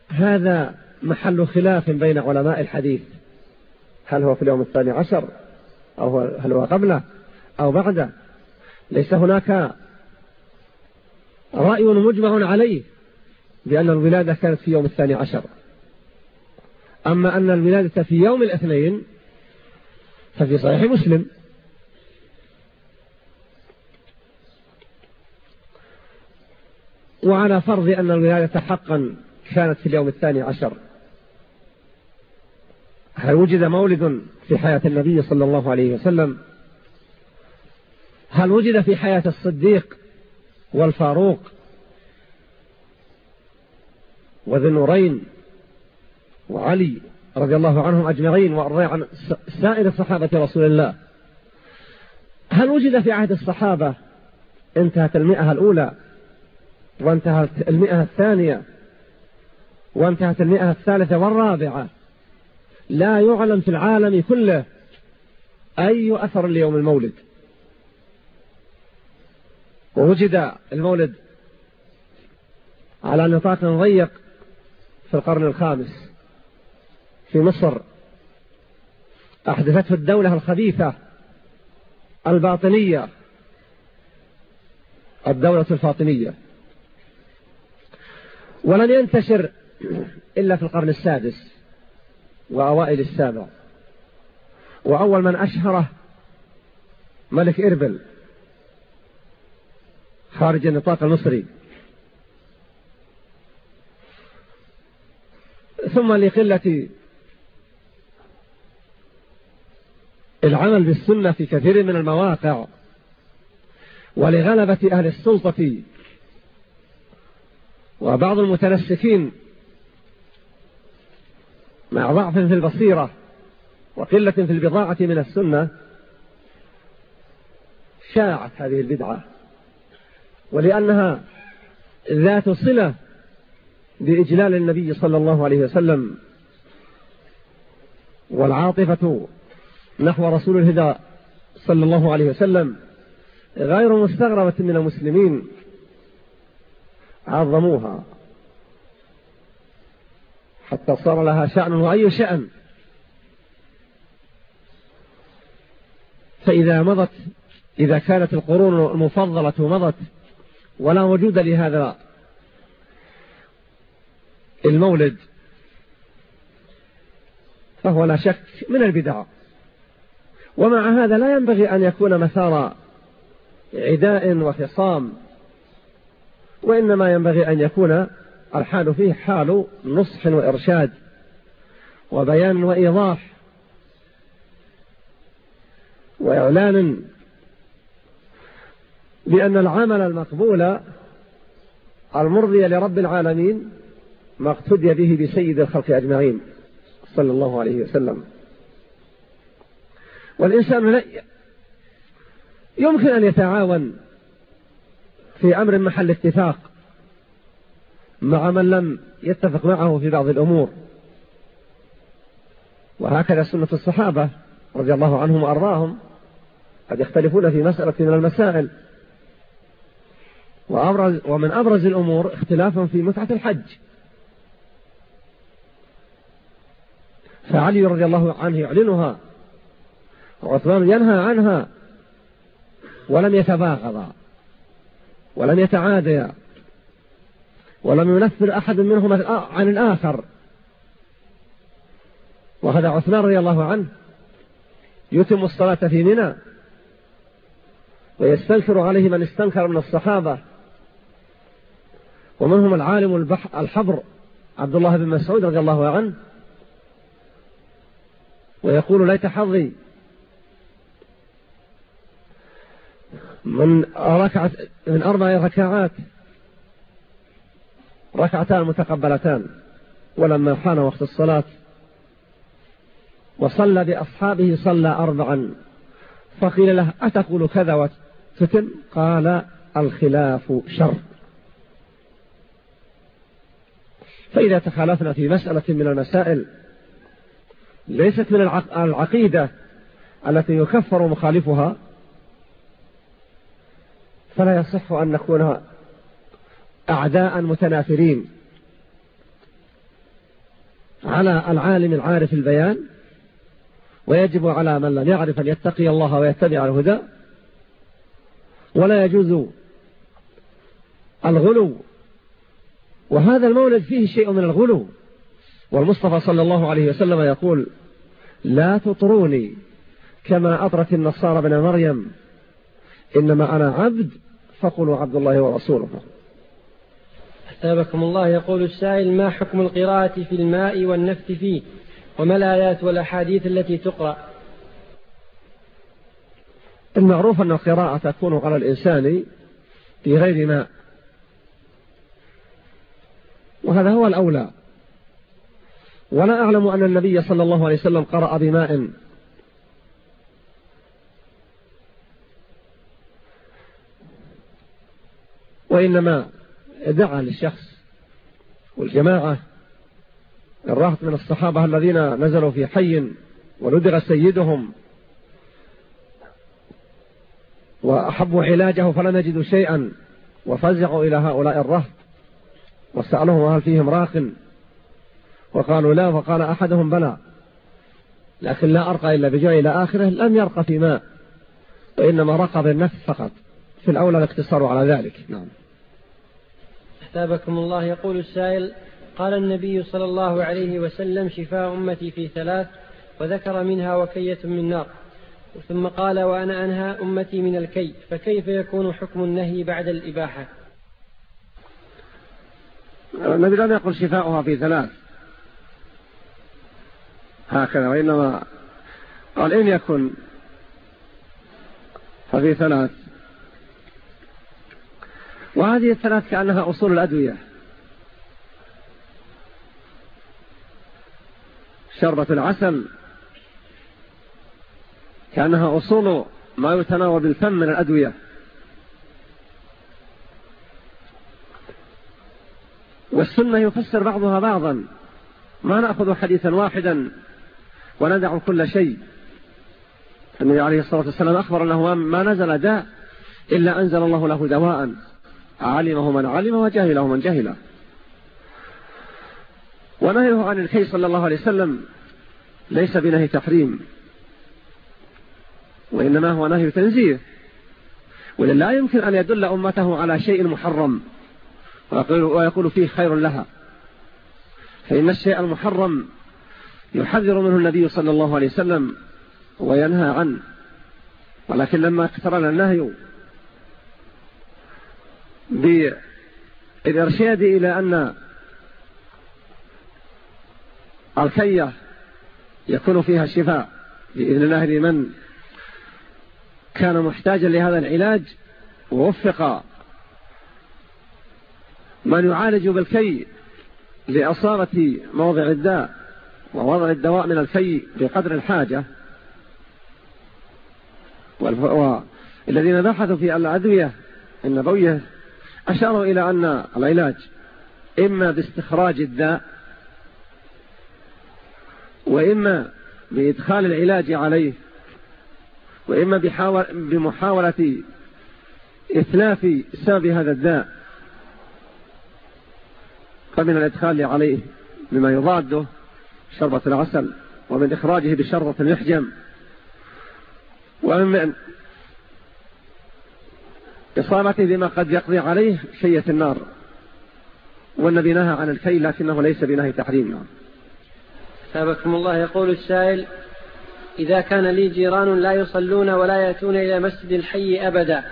هذا محل خلاف بين علماء الحديث. هل هو في اليوم الثاني عشر؟ أو هل هو قبله؟ أو بعده؟ ليس هناك رأي مجمع عليه بأن الولادة كانت في يوم الثاني عشر. أما أن الولادة في يوم الاثنين ففي صحيح مسلم. وعلى فرض أن الولادة حقا كانت في اليوم الثاني عشر هل وجد مولد في حياة النبي صلى الله عليه وسلم؟ هل وجد في حياة الصديق والفاروق وذي النورين وعلي رضي الله عنهم أجمعين وأرضي عن سائر صحابة رسول الله. هل وجد في عهد الصحابة انتهت المئة الأولى وانتهت المئة الثانية وانتهت المئة الثالثة والرابعة؟ لا يعلم في العالم كله أي أثر ليوم المولد. ووجد المولد على نطاق ضيق في القرن الخامس. في مصر. أحدثته الدولة الخبيثة الباطنية الدولة الفاطمية. ولن ينتشر إلا في القرن السادس وأوائل السابع. وأول من أشهره ملك إربل خارج النطاق المصري. ثم لقلة العمل بالسنة في كثير من المواقع ولغلبة أهل السلطة. وبعض المتنسكين مع ضعف في البصيرة وقلة في البضاعة من السنة شاعت هذه البدعة ولأنها ذات صلة بإجلال النبي صلى الله عليه وسلم والعاطفة نحو رسول الهدى صلى الله عليه وسلم غير مستغربة من المسلمين عظموها. حتى صار لها شأن وأي شأن. فإذا مضت إذا كانت القرون المفضلة مضت ولا وجود لهذا المولد فهو لا شك من البدع. ومع هذا لا ينبغي أن يكون مثار عداء وخصام وإنما ينبغي أن يكون الحال فيه حال نصح وإرشاد وبيان وإيضاح وإعلان بأن العمل المقبول المرضي لرب العالمين ما اقتدي به بسيد الخلق أجمعين صلى الله عليه وسلم. والإنسان يمكن أن يتعاون في أمر محل اتفاق مع من لم يتفق معه في بعض الأمور. وهكذا سنة الصحابة رضي الله عنهم وأرضاهم قد يختلفون في مسألة من المسائل. وأبرز ومن أبرز الأمور اختلافا في متعة الحج. فعلي رضي الله عنه يعلنها وعثمان ينهى عنها ولم يتباغضا ولم يتعاديا ولم ينفر أحد منهما عن الآخر. وهذا عثمان رضي الله عنه يتم الصلاة في منى ويستنكر عليه من استنكر من الصحابة. ومنهم العالم الحبر عبد الله بن مسعود رضي الله عنه ويقول ليت حظي من ركعة من أربع ركعات ركعتان متقبلتان ولما حان وقت الصلاة وصلى بأصحابه صلى أربعا فقيل له أتقول كذا وتتم؟ قال الخلاف شر. فإذا تخالفنا في مسألة من المسائل ليست من العقيدة التي يكفر مخالفها فلا يصح أن نكون أعداء متنافرين على العالم العارف البيان ويجب على من لم يعرف أن يتقي الله ويتبع الهدى. ولا يجوز الغلو وهذا المولد فيه شيء من الغلو. والمصطفى صلى الله عليه وسلم يقول لا تطروني كما أطرت النصارى بن مريم إنما أنا عبد فقلوا عبد الله ورسوله. أثابكم الله يقول السائل ما حكم القراءة في الماء والنفت فيه؟ وما الآيات والأحاديث التي تقرأ؟ المعروف أن القراءة تكون على الإنسان في غير ماء. وهذا هو الأولى. ولا أعلم أن النبي صلى الله عليه وسلم قرأ بماء. وإنما دعا للشخص والجماعة الرهط من الصحابة الذين نزلوا في حي ولدغ سيدهم وأحبوا علاجه فلم يجدوا شيئا وفزعوا إلى هؤلاء الرهط وسألهم هل فيهم راق وقالوا لا فقال أحدهم بلى لكن لا أرقى إلا بجاء إلى آخره لم يرقى في ماء وإنما رقى بالنفس فقط في الأولى الاقتصار على ذلك. نعم. أثابكم الله. يقول السائل قال النبي صلى الله عليه وسلم شفاء أمتي في ثلاث وذكر منها وكية من نار. ثم قال وأنا أنهى أمتي من الكي فكيف يكون حكم النهي بعد الإباحة؟ النبي لم يقل شفاؤها في ثلاث. هكذا وإنما قال إن يكن ففي ثلاث. وهذه الثلاث كأنها أصول الأدوية. شربة العسل كأنها أصول ما يتناول بالفم من الأدوية. والسنة يفسر بعضها بعضا. ما نأخذ حديثا واحدا وندع كل شيء. النبي عليه الصلاة والسلام أخبر أنه ما نزل داء إلا أنزل الله له دواء علمه من علم وجهله من جهله. ونهيه عن الكي صلى الله عليه وسلم ليس بنهي تحريم وإنما هو نهي تنزيه. ولله يمكن أن يدل أمته على شيء محرم ويقول فيه خير لها. فإن الشيء المحرم يحذر منه النبي صلى الله عليه وسلم وينهى عنه. ولكن لما اقترن النهي بالإرشاد إلى أن الكية يكون فيها شفاء بإذن الله لمن كان محتاجا لهذا العلاج ووفق من يعالج بالكي لأصابة موضع الداء ووضع الدواء من الكي بقدر الحاجة. والذين بحثوا في الأدوية النبوية أشاروا إلى أن العلاج إما باستخراج الداء وإما بإدخال العلاج عليه وإما بمحاولة إثلاف سبب هذا الداء فمن الإدخال عليه بما يضاده شربة العسل ومن إخراجه بشربة المحجم ومن إصابته بما قد يقضي عليه شية النار. والنبي نهى عن الكي لكنه ليس بنهي تحريم. سابقكم الله يقول السائل إذا كان لي جيران لا يصلون ولا يأتون إلى مسجد الحي أبدا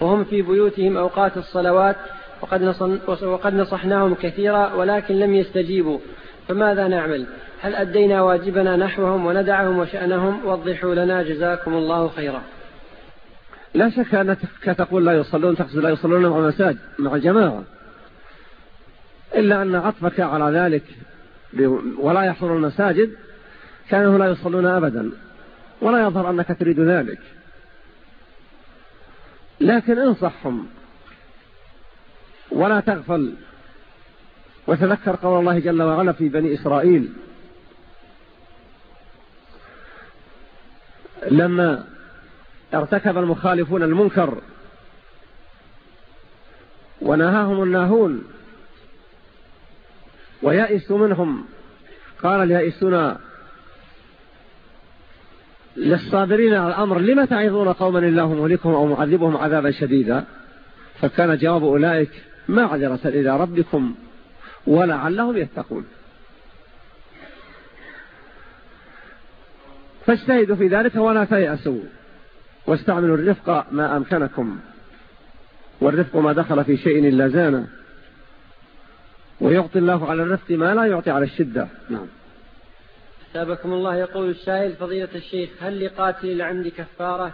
وهم في بيوتهم أوقات الصلوات وقد, وقد نصحناهم كثيرا ولكن لم يستجيبوا. فماذا نعمل؟ هل أدينا واجبنا نحوهم وندعهم وشأنهم؟ وضحوا لنا جزاكم الله خيرا. لا شك أنك تقول لا يصلون تقصد لا يصلون مع مساجد مع الجماعة. إلا أن عطفك على ذلك ولا يحضر المساجد كانوا لا يصلون أبدا. ولا يظهر أنك تريد ذلك. لكن انصحهم ولا تغفل. وتذكر قول الله جل وعلا في بني إسرائيل لما ارتكب المخالفون المنكر ونهاهم الناهون ويأسوا منهم قال اليائسون للصابرين على الأمر لما تعظون قوما الله مهلكهم أو معذبهم عذابا شديدا؟ فكان جواب أولئك معذرة إلى ربكم ولعلهم يتقون. فاجتهدوا في ذلك ولا تيأسوا. واستعملوا الرفق ما أمكنكم. والرفق ما دخل في شيء إلا زانه. ويعطي الله على الرفق ما لا يعطي على الشدة. نعم. سابكم الله يقول السائل فضيلة الشيخ هل لقاتل العمد كفارة؟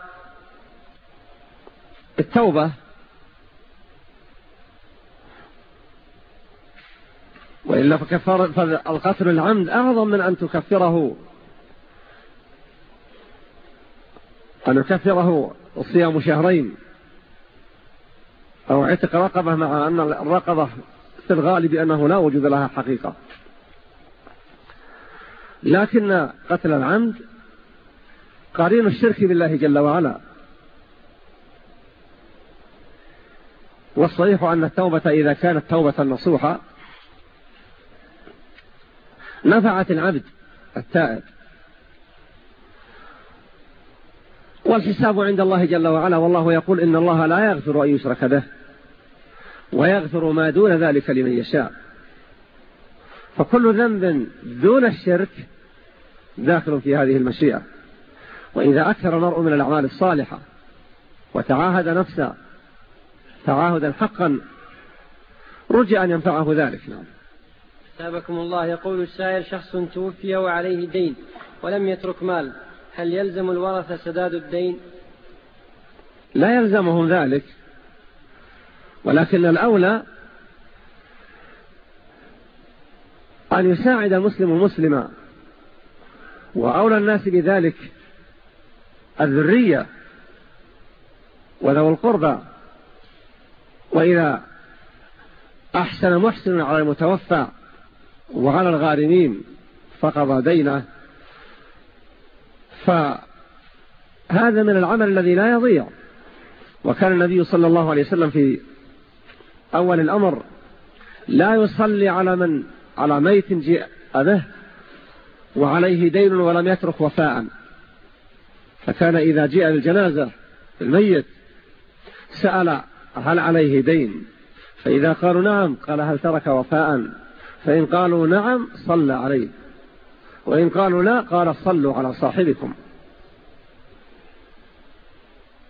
التوبة. وإلا فكفار فالقتل العمد أعظم من أن تكفره. أن يكفره صيام شهرين أو عتق رقبة مع أن الرقبة في الغالب أنه لا وجود لها حقيقة. لكن قتل العمد قرين الشرك بالله جل وعلا. والصحيح أن التوبة إذا كانت توبة نصوحة نفعت العبد التائب. والحساب عند الله جل وعلا والله يقول إن الله لا يغفر أن يشرك به ويغفر ما دون ذلك لمن يشاء. فكل ذنب دون الشرك داخل في هذه المشيئة. وإذا أكثر المرء من الأعمال الصالحة وتعاهد نفسه تعاهدا حقا رجع أن ينفعه ذلك. نعم. سابكم الله يقول السائل شخص توفي وعليه دين ولم يترك مال. هل يلزم الورثة سداد الدين؟ لا يلزمهم ذلك. ولكن الأولى أن يساعد المسلم المسلم وأولى الناس بذلك الذرية وذو القربى. وإذا أحسن محسن على المتوفى وعلى الغارمين فقضى دينه. فهذا من العمل الذي لا يضيع. وكان النبي صلى الله عليه وسلم في أول الأمر لا يصلي على من؟ على ميت جاء به وعليه دين ولم يترك وفاء. فكان إذا جاء الجنازة الميت سأل هل عليه دين؟ فإذا قالوا نعم قال هل ترك وفاء؟ فإن قالوا نعم صلى عليه. وإن قالوا لا قال صلوا على صاحبكم.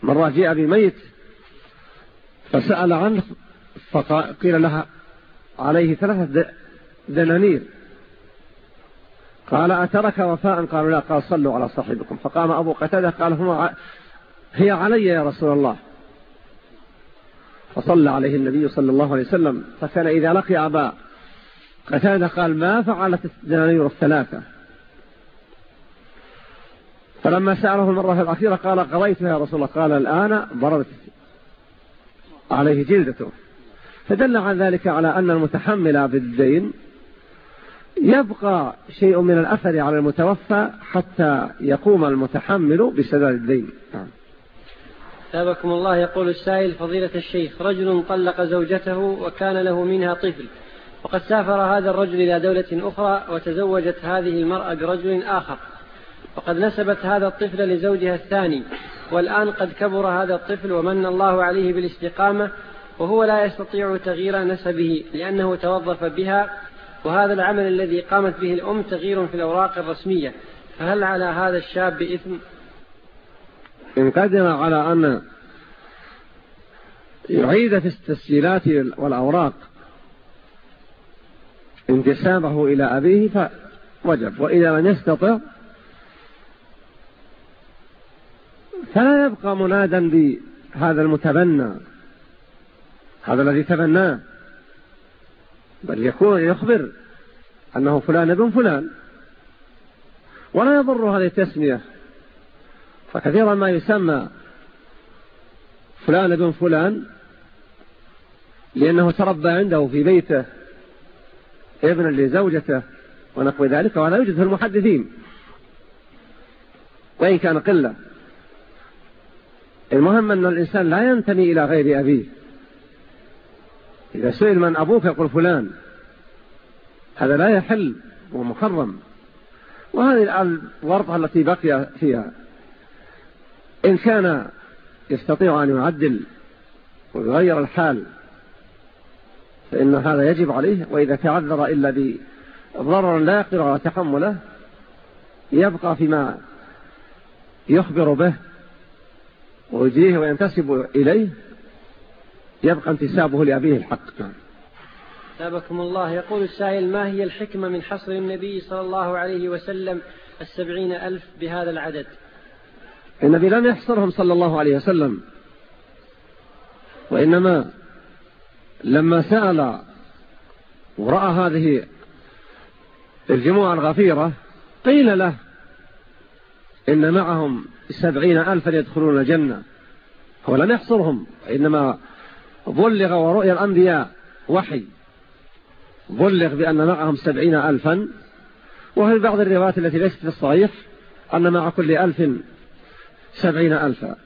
مرة جاء بميت فسأل عنه فقيل لها عليه ثلاثة دنانير. قال أترك وفاء؟ قالوا لا قال صلوا على صاحبكم. فقام أبو قتادة قال هو هي علي يا رسول الله. فصلى عليه النبي صلى الله عليه وسلم. فكان إذا لقي أبا قتادة قال ما فعلت الدنانير الثلاثة؟ فلما سأله المرة الأخيرة قال قضيتها يا رسول الله قال الآن ضربت عليه جلدته. فدل عن ذلك على أن المتحمل بالدين يبقى شيء من الأثر على المتوفى حتى يقوم المتحمل بسداد الدين. نعم. ثابكم الله يقول السائل فضيلة الشيخ رجل طلق زوجته وكان له منها طفل وقد سافر هذا الرجل إلى دولة أخرى وتزوجت هذه المرأة برجل آخر. وقد نسبت هذا الطفل لزوجها الثاني والآن قد كبر هذا الطفل ومن الله عليه بالاستقامة وهو لا يستطيع تغيير نسبه لأنه توظف بها وهذا العمل الذي قامت به الأم تغيير في الأوراق الرسمية. فهل على هذا الشاب إثم إن قدر على أن يعيد في التسجيلات والأوراق انتسابه إلى أبيه فوجب وإذا لم يستطع فلا يبقى منادا بهذا المتبنى. هذا الذي تبناه. بل يكون يخبر أنه فلان ابن فلان. ولا يضر هذه التسمية. فكثيرا ما يسمى فلان ابن فلان لأنه تربى عنده في بيته ابنا لزوجته ونحو ذلك وهذا يوجد في المحدثين. وإن كان قلة. المهم أن الإنسان لا ينتمي إلى غير أبيه. إذا سئل من أبوك يقول فلان. هذا لا يحل ومحرم وهذه الورطة التي بقي فيها. إن كان يستطيع أن يعدل ويغير الحال فإن هذا يجب عليه. وإذا تعذر إلا بضرر لا يقدر على تحمله يبقى فيما يخبر به. ويجريه وينتسب إليه يبقى انتسابه لأبيه الحق. نعم الله. يقول السائل ما هي الحكمة من حصر النبي صلى الله عليه وسلم السبعين ألف بهذا العدد؟ النبي لم يحصرهم صلى الله عليه وسلم وإنما لما سأل ورأى هذه الجموع الغفيرة قيل له إن معهم سبعين ألفا يدخلون الجنة. هو لم يحصرهم إنما بلغ ورؤيا الأنبياء وحي. بلغ بأن معهم سبعين ألفا. وفي بعض الروايات التي ليست في الصحيح أن مع كل ألف سبعين ألفا؟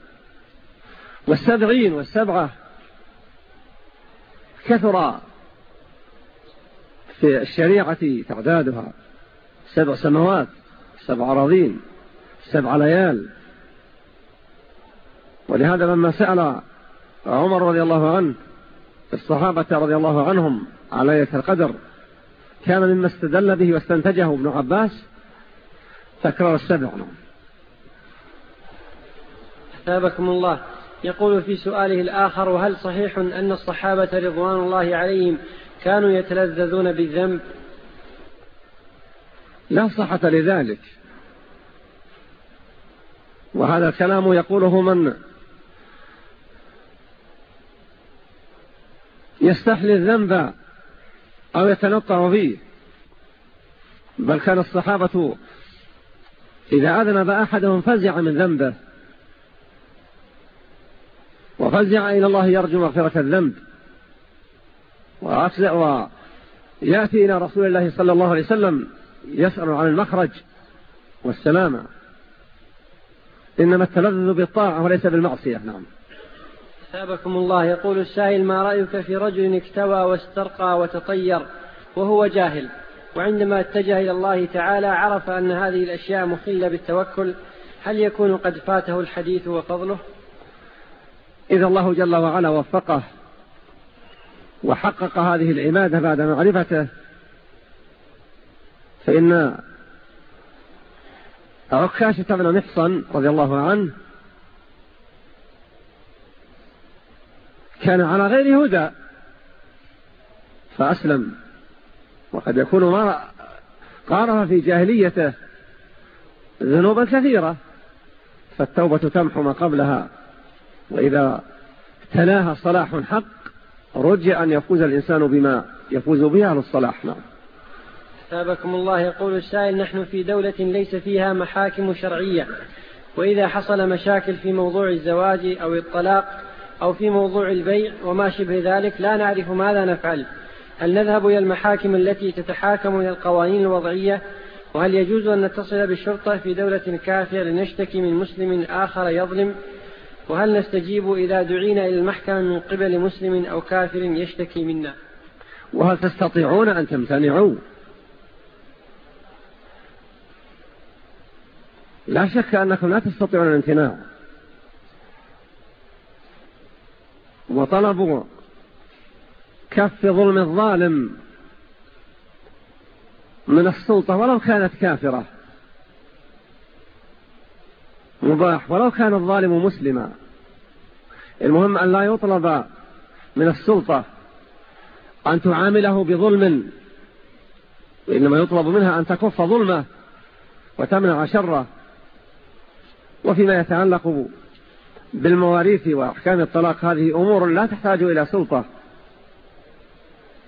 والسبعين والسبعة كثر في الشريعة تعدادها. سبع سماوات سبع أراضين سبع ليال. ولهذا لما سأل عمر رضي الله عنه الصحابة رضي الله عنهم على ليلة القدر كان مما استدل به واستنتجه ابن عباس تكرار السبع. أثابكم الله. يقول في سؤاله الآخر وهل صحيح أن الصحابة رضوان الله عليهم كانوا يتلذذون بالذنب؟ لا صحة لذلك. وهذا الكلام يقوله من يستحلي الذنب أو يتنطع فيه. بل كان الصحابة إذا أذنب أحدهم فزع من ذنبه وفزع إلى الله يرجو مغفرة الذنب ويأتي إلى رسول الله صلى الله عليه وسلم يسأل عن المخرج والسلامة إنما التلذذ بالطاعة وليس بالمعصية. نعم. ثابكم الله. يقول السائل ما رأيك في رجل اكتوى واسترقى وتطير وهو جاهل؟ وعندما اتجه إلى الله تعالى عرف أن هذه الأشياء مخلة بالتوكل. هل يكون قد فاته الحديث وفضله؟ إذا الله جل وعلا وفقه وحقق هذه العبادة بعد معرفته فإن عكاشة بن محصن رضي الله عنه كان على غير هدى. فأسلم. وقد يكون ما قارف في جاهليته ذنوبا كثيرة. فالتوبة تمحو ما قبلها. وإذا تلاها صلاح حق رجع أن يفوز الإنسان بما يفوز به أهل الصلاح. نعم. الله يقول السائل نحن في دولة ليس فيها محاكم شرعية. وإذا حصل مشاكل في موضوع الزواج أو الطلاق أو في موضوع البيع وما شبه ذلك لا نعرف ماذا نفعل. هل نذهب إلى المحاكم التي تتحاكم إلى القوانين الوضعية؟ وهل يجوز أن نتصل بالشرطة في دولة كافية لنشتكي من مسلم آخر يظلم؟ وهل نستجيب إذا دعينا إلى المحكمة من قبل مسلم أو كافر يشتكي منا؟ وهل تستطيعون أن تمتنعوا؟ لا شك أنكم لا تستطيعون الامتناع. وطلبوا كف ظلم الظالم من السلطة ولو كانت كافرة. مباح. ولو كان الظالم مسلما. المهم أن لا يطلب من السلطة أن تعامله بظلم وإنما يطلب منها أن تكف ظلمه وتمنع شره. وفيما يتعلق بالمواريث وأحكام الطلاق هذه أمور لا تحتاج إلى سلطة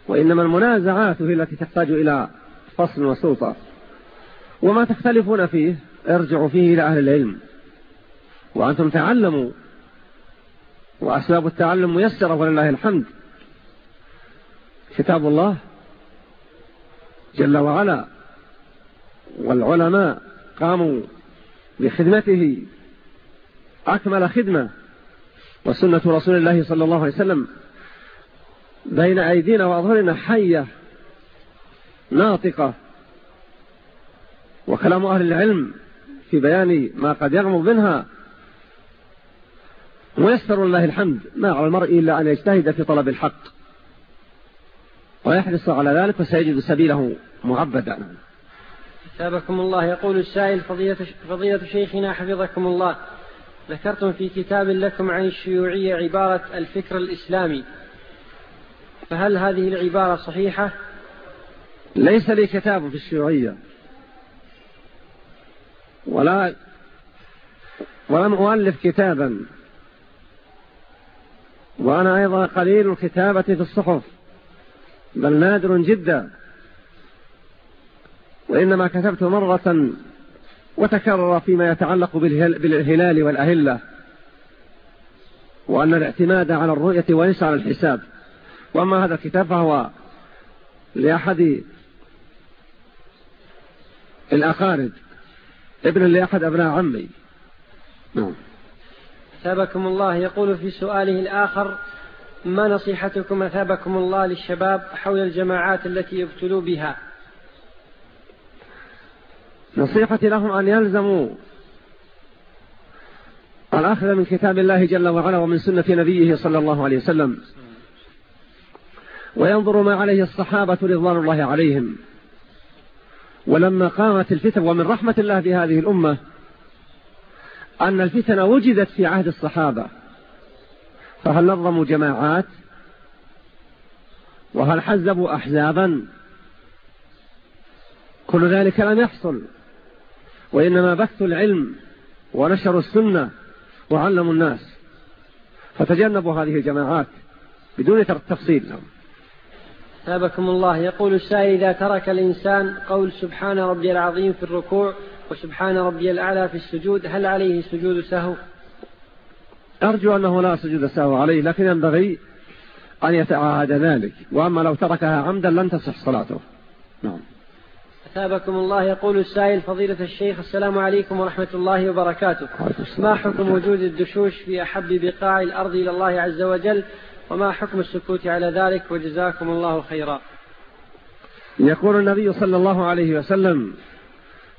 وإنما المنازعات هي التي تحتاج إلى فصل وسلطة. وما تختلفون فيه ارجعوا فيه إلى أهل العلم. وأنتم تعلموا وأسباب التعلم ميسرة ولله الحمد. كتاب الله جل وعلا والعلماء قاموا بخدمته أكمل خدمة وسنة رسول الله صلى الله عليه وسلم بين أيدينا وأظهرنا حية ناطقة. وكلام أهل العلم في بيان ما قد يغمض منها ويسر الله الحمد ما على المرء إلا أن يجتهد في طلب الحق ويحرص على ذلك فسيجد سبيله معبدا. أثابكم الله يقول السائل فضيلة شيخنا حفظكم الله. ذكرتم في كتاب لكم عن الشيوعية عبارة الفكر الإسلامي. فهل هذه العبارة صحيحة؟ ليس لي كتاب في الشيوعية. ولا ولم أؤلف كتابا. وأنا أيضا قليل الكتابة في الصحف. بل نادر جدا. وإنما كتبت مرة وتكرر فيما يتعلق بالهلال والأهلة وأن الاعتماد على الرؤية وليس على الحساب. وأما هذا الكتاب فهو لأحد الأقارب ابن لأحد أبناء عمي. نعم. أثابكم الله. يقول في سؤاله الآخر ما نصيحتكم أثابكم الله للشباب حول الجماعات التي يبتلوا بها؟ نصيحتي لهم أن يلزموا الأخذ من كتاب الله جل وعلا ومن سنة نبيه صلى الله عليه وسلم. وينظر ما عليه الصحابة رضوان الله عليهم. ولما قامت الفتن ومن رحمة الله بهذه الأمة أن الفتن وجدت في عهد الصحابة. فهل نظموا جماعات؟ وهل حزبوا أحزابا؟ كل ذلك لم يحصل. وإنما بثوا العلم ونشروا السنة وعلموا الناس. فتجنبوا هذه الجماعات بدون تفصيل لهم. ثابكم الله. يقول السائل إذا ترك الإنسان قول سبحان ربي العظيم في الركوع وسبحان ربي الأعلى في السجود هل عليه سجود سهو؟ أرجو أنه لا سجود سهو عليه لكن ينبغي أن يتعاهد ذلك. وأما لو تركها عمدا لن تصح صلاته. نعم. أثابكم الله يقول السائل فضيلة الشيخ السلام عليكم ورحمة الله وبركاته. ما حكم وجود الدشوش في أحب بقاع الأرض إلى الله عز وجل؟ وما حكم السكوت على ذلك؟ وجزاكم الله خيرا. يقول النبي صلى الله عليه وسلم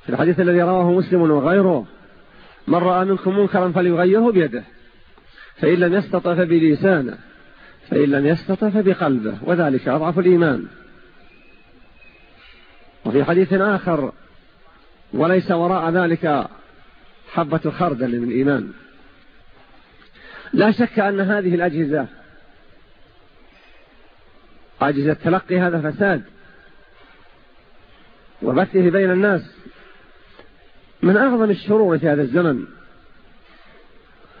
في الحديث الذي رواه مسلم وغيره من رأى منكم منكرا فليغيره بيده فإن لم يستطع فبلسانه فإن لم يستطع فبقلبه وذلك أضعف الإيمان. وفي حديث آخر وليس وراء ذلك حبة خردل من إيمان لا شك أن هذه الأجهزة أجهزة تلقي هذا فساد وبثه بين الناس من أعظم الشرور في هذا الزمن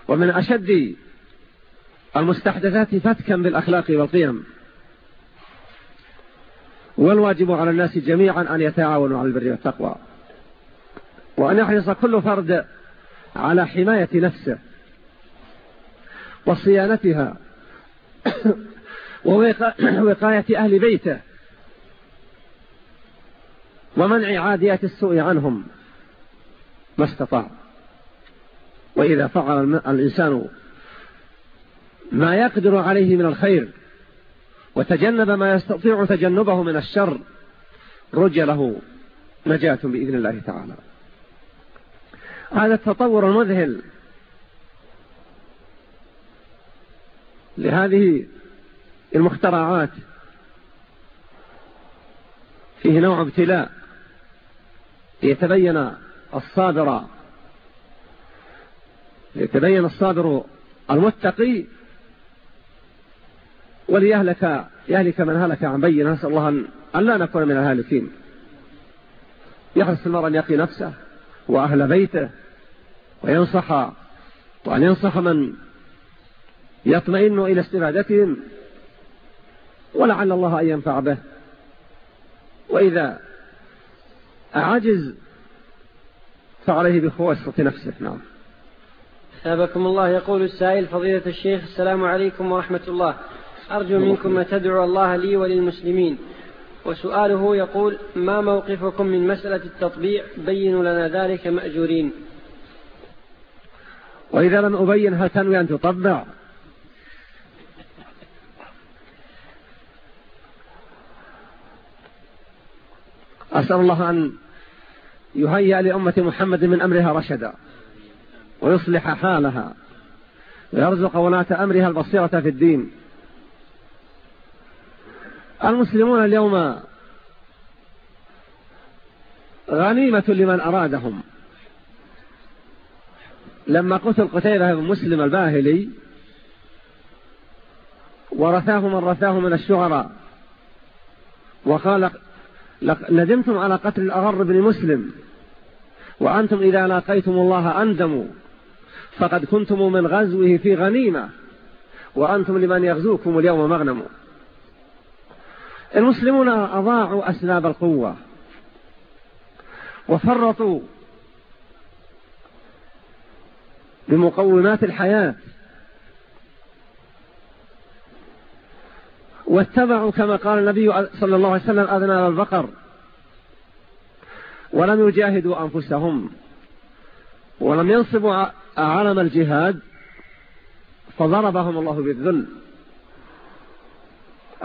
ومن أشد المستحدثات فتكا بالأخلاق والقيم. والواجب على الناس جميعا أن يتعاونوا على البر والتقوى. وأن يحرص كل فرد على حماية نفسه وصيانتها ووقاية أهل بيته ومنع عاديات السوء عنهم ما استطاع. وإذا فعل الإنسان ما يقدر عليه من الخير وتجنب ما يستطيع تجنبه من الشر رجى له نجاة بإذن الله تعالى. هذا التطور المذهل لهذه المخترعات فيه نوع ابتلاء ليتبين الصابر ليتبين الصابر المتقي وليهلك يهلك من هلك عن بينة. نسأل الله أن لا نكون من الهالكين. يحرص المرء أن يقي نفسه وأهل بيته وينصح وأن ينصح من يطمئن إلى استفادتهم ولعل الله أن ينفع به. وإذا أعجز فعليه بخوصة نفسه. نعم. ثابكم الله. يقول السائل فضيلة الشيخ السلام عليكم ورحمة الله. أرجو منكم أن تدعو الله لي وللمسلمين. وسؤاله يقول ما موقفكم من مسألة التطبيع؟ بينوا لنا ذلك مأجورين. وإذا لم أبين هل تنوي أن تطبع؟ أسأل الله أن يهيأ لأمة محمد من أمرها رشدا ويصلح حالها ويرزق ولاة أمرها البصيرة في الدين. المسلمون اليوم غنيمة لمن أرادهم. لما قتل قتيبة بن مسلم الباهلي ورثاه من رثاه من الشعراء وقال ندمتم على قتل الأغر بن مسلم وأنتم إذا لاقيتم الله أندموا فقد كنتم من غزوه في غنيمة وأنتم لمن يغزوكم اليوم مغنم. المسلمون أضاعوا أسباب القوة وفرطوا بمقومات الحياة واتبعوا كما قال النبي صلى الله عليه وسلم أذناب البقر ولم يجاهدوا أنفسهم ولم ينصبوا علم الجهاد فضربهم الله بالذل.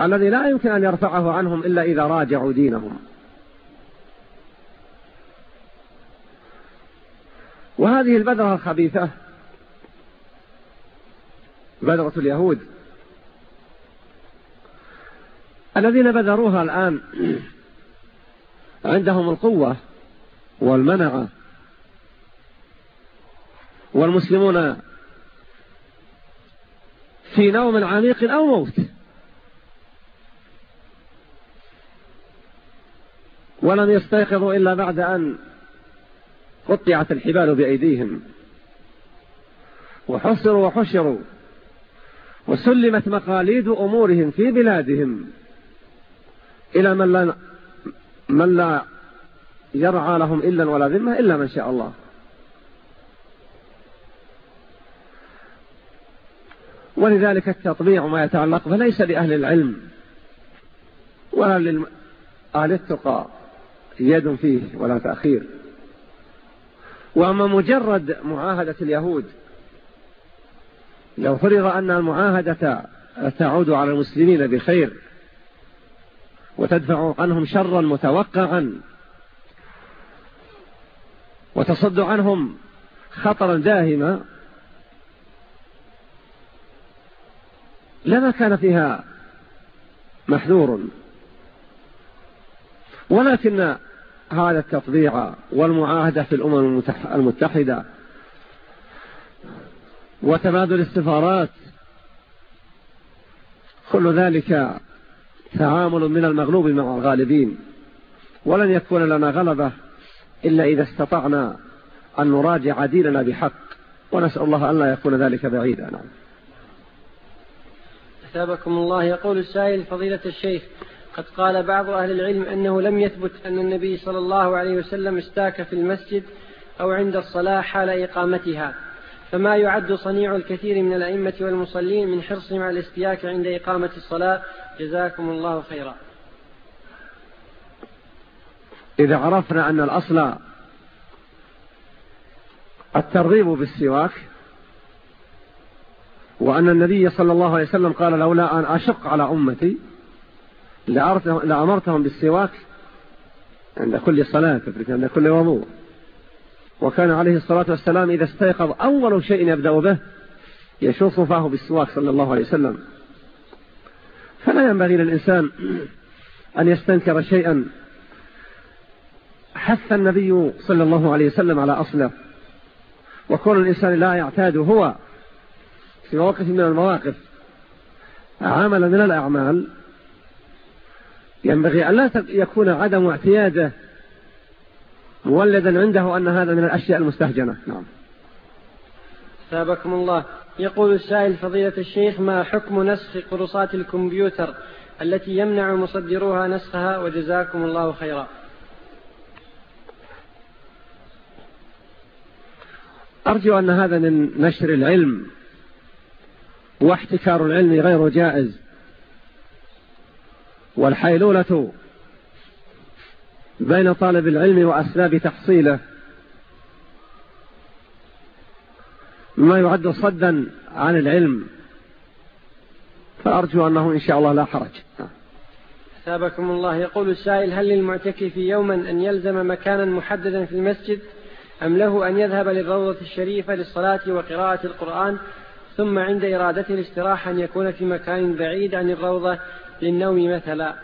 الذي لا يمكن أن يرفعه عنهم إلا إذا راجعوا دينهم. وهذه البذرة الخبيثة بذرة اليهود الذين بذروها الآن عندهم القوة والمنعة والمسلمون في نوم عميق أو موت. ولم يستيقظوا إلا بعد أن قطعت الحبال بأيديهم. وحصروا وحشروا وسلمت مقاليد أمورهم في بلادهم. إلى من لا, من لا يرعى لهم إلا ولا ذمة إلا من شاء الله. ولذلك التطبيع ما يتعلق فليس لأهل العلم ولا لأهل التقى. يد فيه ولا تأخير. وأما مجرد معاهدة اليهود لو فرض أن المعاهدة تعود على المسلمين بخير وتدفع عنهم شرا متوقعا وتصد عنهم خطرا داهما لما كان فيها محذور. ولكن هذا التطبيع والمعاهدة في الأمم المتحدة وتبادل السفارات كل ذلك تعامل من المغلوب مع الغالبين. ولن يكون لنا غلبة إلا إذا استطعنا أن نراجع ديننا بحق. ونسأل الله أن لا يكون ذلك بعيدا. نعم. أثابكم الله. يقول السائل فضيلة الشيخ قد قال بعض أهل العلم أنه لم يثبت أن النبي صلى الله عليه وسلم استاك في المسجد أو عند الصلاة حال إقامتها فما يعد صنيع الكثير من الأئمة والمصلين من حرصهم على الاستياك عند إقامة الصلاة. جزاكم الله خيرا. إذا عرفنا أن الأصل الترغيب بالسواك وأن النبي صلى الله عليه وسلم قال لولا أن أشق على أمتي لأمرتهم بالسواك عند كل صلاة عند كل وضوء. وكان عليه الصلاة والسلام إذا استيقظ أول شيء يبدأ به يشوف فاه بالسواك صلى الله عليه وسلم. فلا ينبغي للإنسان أن يستنكر شيئا. حث النبي صلى الله عليه وسلم على أصله. وكون الإنسان لا يعتاد هو في موقف من المواقف. عمل من الأعمال ينبغي أن لا يكون عدم اعتياده مولدا عنده أن هذا من الأشياء المستهجنة. نعم. ثابكم الله. يقول السائل فضيلة الشيخ ما حكم نسخ قرصات الكمبيوتر التي يمنع مصدروها نسخها؟ وجزاكم الله خيرا. أرجو أن هذا من نشر العلم واحتكار العلم غير جائز. والحيلولة بين طالب العلم وأسباب تحصيله. ما يعد صدا عن العلم. فأرجو أنه إن شاء الله لا حرج. ثابكم الله. يقول السائل هل للمعتكف يوما أن يلزم مكانا محددا في المسجد؟ أم له أن يذهب للروضة الشريفة للصلاة وقراءة القرآن ثم عند إرادته الاستراحة أن يكون في مكان بعيد عن الروضة للنوم مثلا.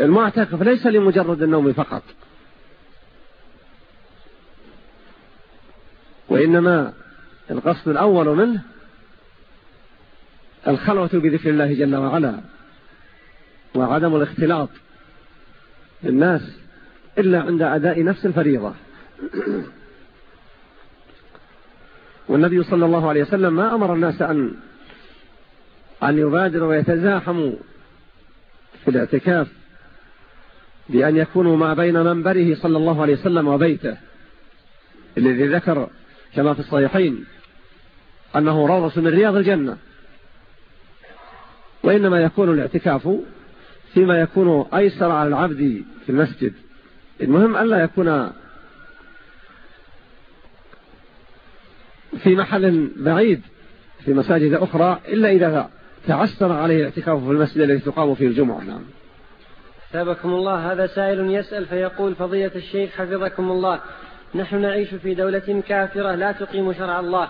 المعتكف ليس لمجرد النوم فقط. وإنما القصد الأول منه الخلوة بذكر الله جل وعلا وعدم الاختلاط بالناس إلا عند أداء نفس الفريضة. والنبي صلى الله عليه وسلم ما أمر الناس أن أن يبادروا ويتزاحموا في الاعتكاف بأن يكونوا ما بين منبره صلى الله عليه وسلم وبيته. الذي ذكر كما في الصحيحين أنه روضة من رياض الجنة. وإنما يكون الاعتكاف فيما يكون أيسر على العبد في المسجد. المهم ألا يكون في محل بعيد في مساجد أخرى إلا إذا تعسر عليه الاعتكاف في المسجد الذي تقام فيه الجمعة نعم. ثابكم الله هذا سائل يسأل فيقول فضية الشيخ حفظكم الله نحن نعيش في دولة كافرة لا تقيم شرع الله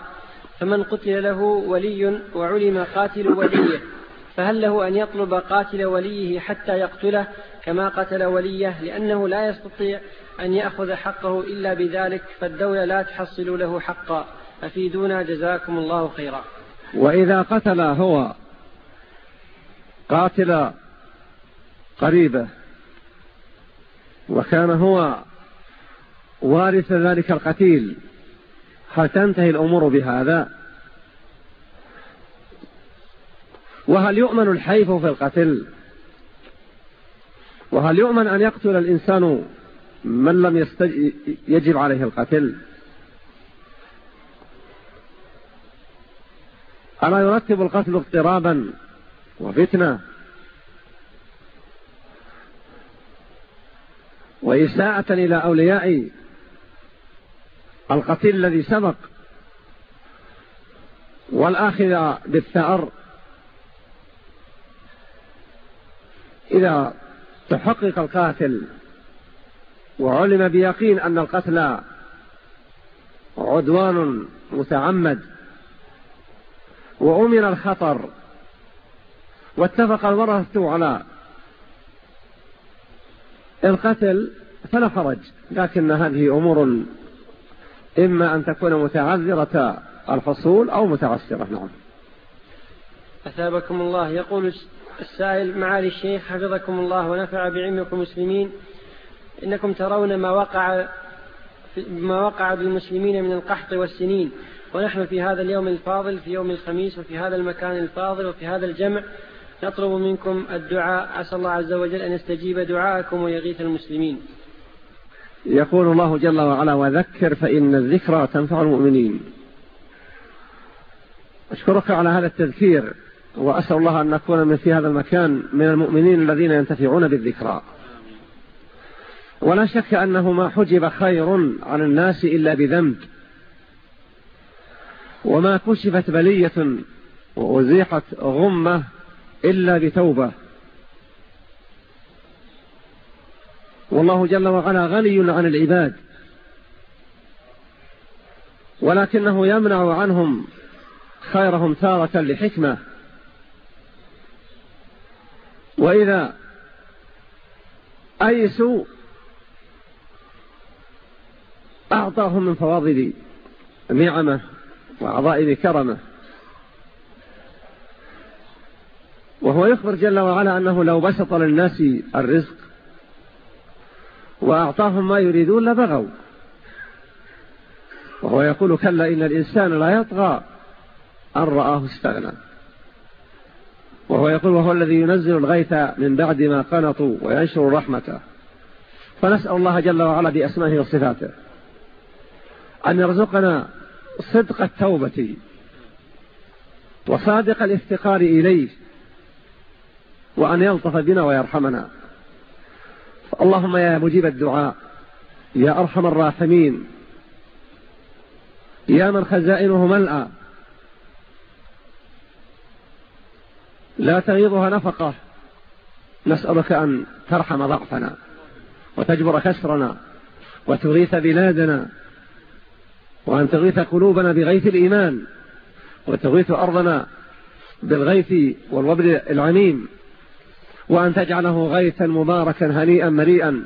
فمن قتل له ولي وعلم قاتل وليه فهل له أن يطلب قاتل وليه حتى يقتله كما قتل وليه؟ لأنه لا يستطيع أن يأخذ حقه إلا بذلك فالدولة لا تحصل له حقا أفيدونا؟ جزاكم الله خيرا. وإذا قتل هو قاتل قريبه وكان هو وارث ذلك القتيل. هل تنتهي الأمور بهذا؟ وهل يؤمن الحيف في القتل؟ وهل يؤمن أن يقتل الإنسان من لم يستج... يجب عليه القتل؟ ألا يرتب القتل اضطرابا؟ وفتنة. وإساءة إلى أولياء القتيل الذي سبق. والآخذ بالثأر. إذا تحقق القاتل وعلم بيقين أن القتل عدوان متعمد وأمن الخطر واتفق الورثة على القتل فلا حرج. لكن هذه أمور إما أن تكون متعذرة الحصول أو متعسرة نعم. أثابكم الله. يقول السائل معالي الشيخ حفظكم الله ونفع بعلمكم مسلمين إنكم ترون ما وقع ما وقع بالمسلمين من القحط والسنين. ونحن في هذا اليوم الفاضل في يوم الخميس وفي هذا المكان الفاضل وفي هذا الجمع نطلب منكم الدعاء. عسى الله عز وجل أن يستجيب دعاءكم ويغيث المسلمين. يقول الله جل وعلا وذكر فإن الذكرى تنفع المؤمنين. أشكرك على هذا التذكير وأسأل الله أن نكون من في هذا المكان من المؤمنين الذين ينتفعون بالذكرى. ولا شك أنه ما حجب خير عن الناس إلا بذنب. وما كشفت بلية وأزيحت غمة إلا بتوبة. والله جل وعلا غني عن العباد. ولكنه يمنع عنهم خيرهم تارة لحكمة. وإذا أيسوا أعطاهم من فواضل نعمة وعظائم كرمة. وهو يخبر جل وعلا أنه لو بسط للناس الرزق وأعطاهم ما يريدون لبغوا. وهو يقول كلا إن الإنسان لا يطغى أن رآه استغنى. وهو يقول وهو الذي ينزل الغيث من بعد ما قنطوا وينشر رحمته فنسأل الله جل وعلا بأسمائه وصفاته أن يرزقنا صدق التوبة وصادق الافتقار إليه. وأن يلطف بنا ويرحمنا. اللهم يا مجيب الدعاء يا أرحم الراحمين يا من خزائنه ملأى لا تغيضها نفقة. نسألك أن ترحم ضعفنا وتجبر كسرنا وتغيث بلادنا وأن تغيث قلوبنا بغيث الإيمان وتغيث أرضنا بالغيث والوبل العميم. وأن تجعله غيثا مباركا هنيئا مريئا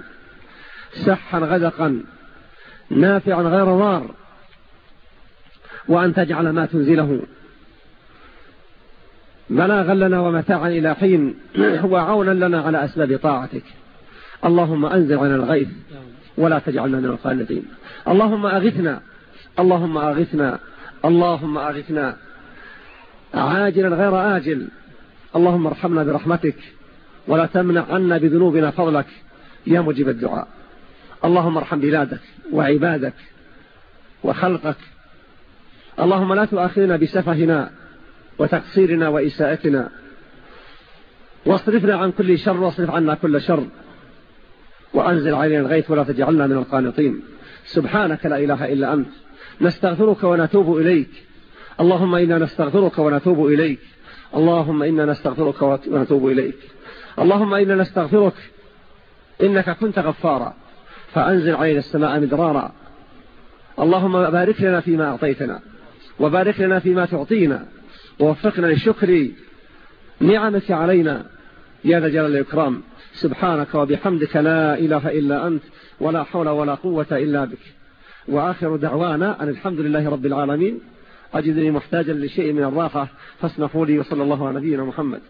سحا غدقا نافعا غير ضار. وأن تجعل ما تنزله بلاغا لنا ومتاعا إلى حين وعونا لنا على أسباب طاعتك. اللهم أنزل عنا الغيث ولا تجعلنا من القانتين اللهم أغثنا اللهم أغثنا اللهم أغثنا. عاجلا غير آجل. اللهم ارحمنا برحمتك. ولا تمنع عنا بذنوبنا فضلك. يا مجيب الدعاء. اللهم ارحم بلادك وعبادك وخلقك. اللهم لا تؤاخذنا بسفهنا وتقصيرنا وإساءتنا. واصرفنا عن كل شر واصرف عنا كل شر. وأنزل علينا الغيث ولا تجعلنا من القانطين. سبحانك لا إله إلا أنت. نستغفرك ونتوب إليك. اللهم إنا نستغفرك ونتوب إليك. اللهم إنا نستغفرك ونتوب إليك. اللهم إنا نستغفرك. إنك كنت غفارا. فأنزل علينا السماء مدرارا. اللهم بارك لنا فيما أعطيتنا. وبارك لنا فيما تعطينا. ووفقنا للشكر نعمك علينا. يا ذا جلال الإكرام سبحانك وبحمدك لا إله إلا أنت ولا حول ولا قوة إلا بك. وآخر دعوانا أن الحمد لله رب العالمين. أجدني محتاجا لشيء من الراحة. فاسمحوا لي وصلى الله على نبينا محمد.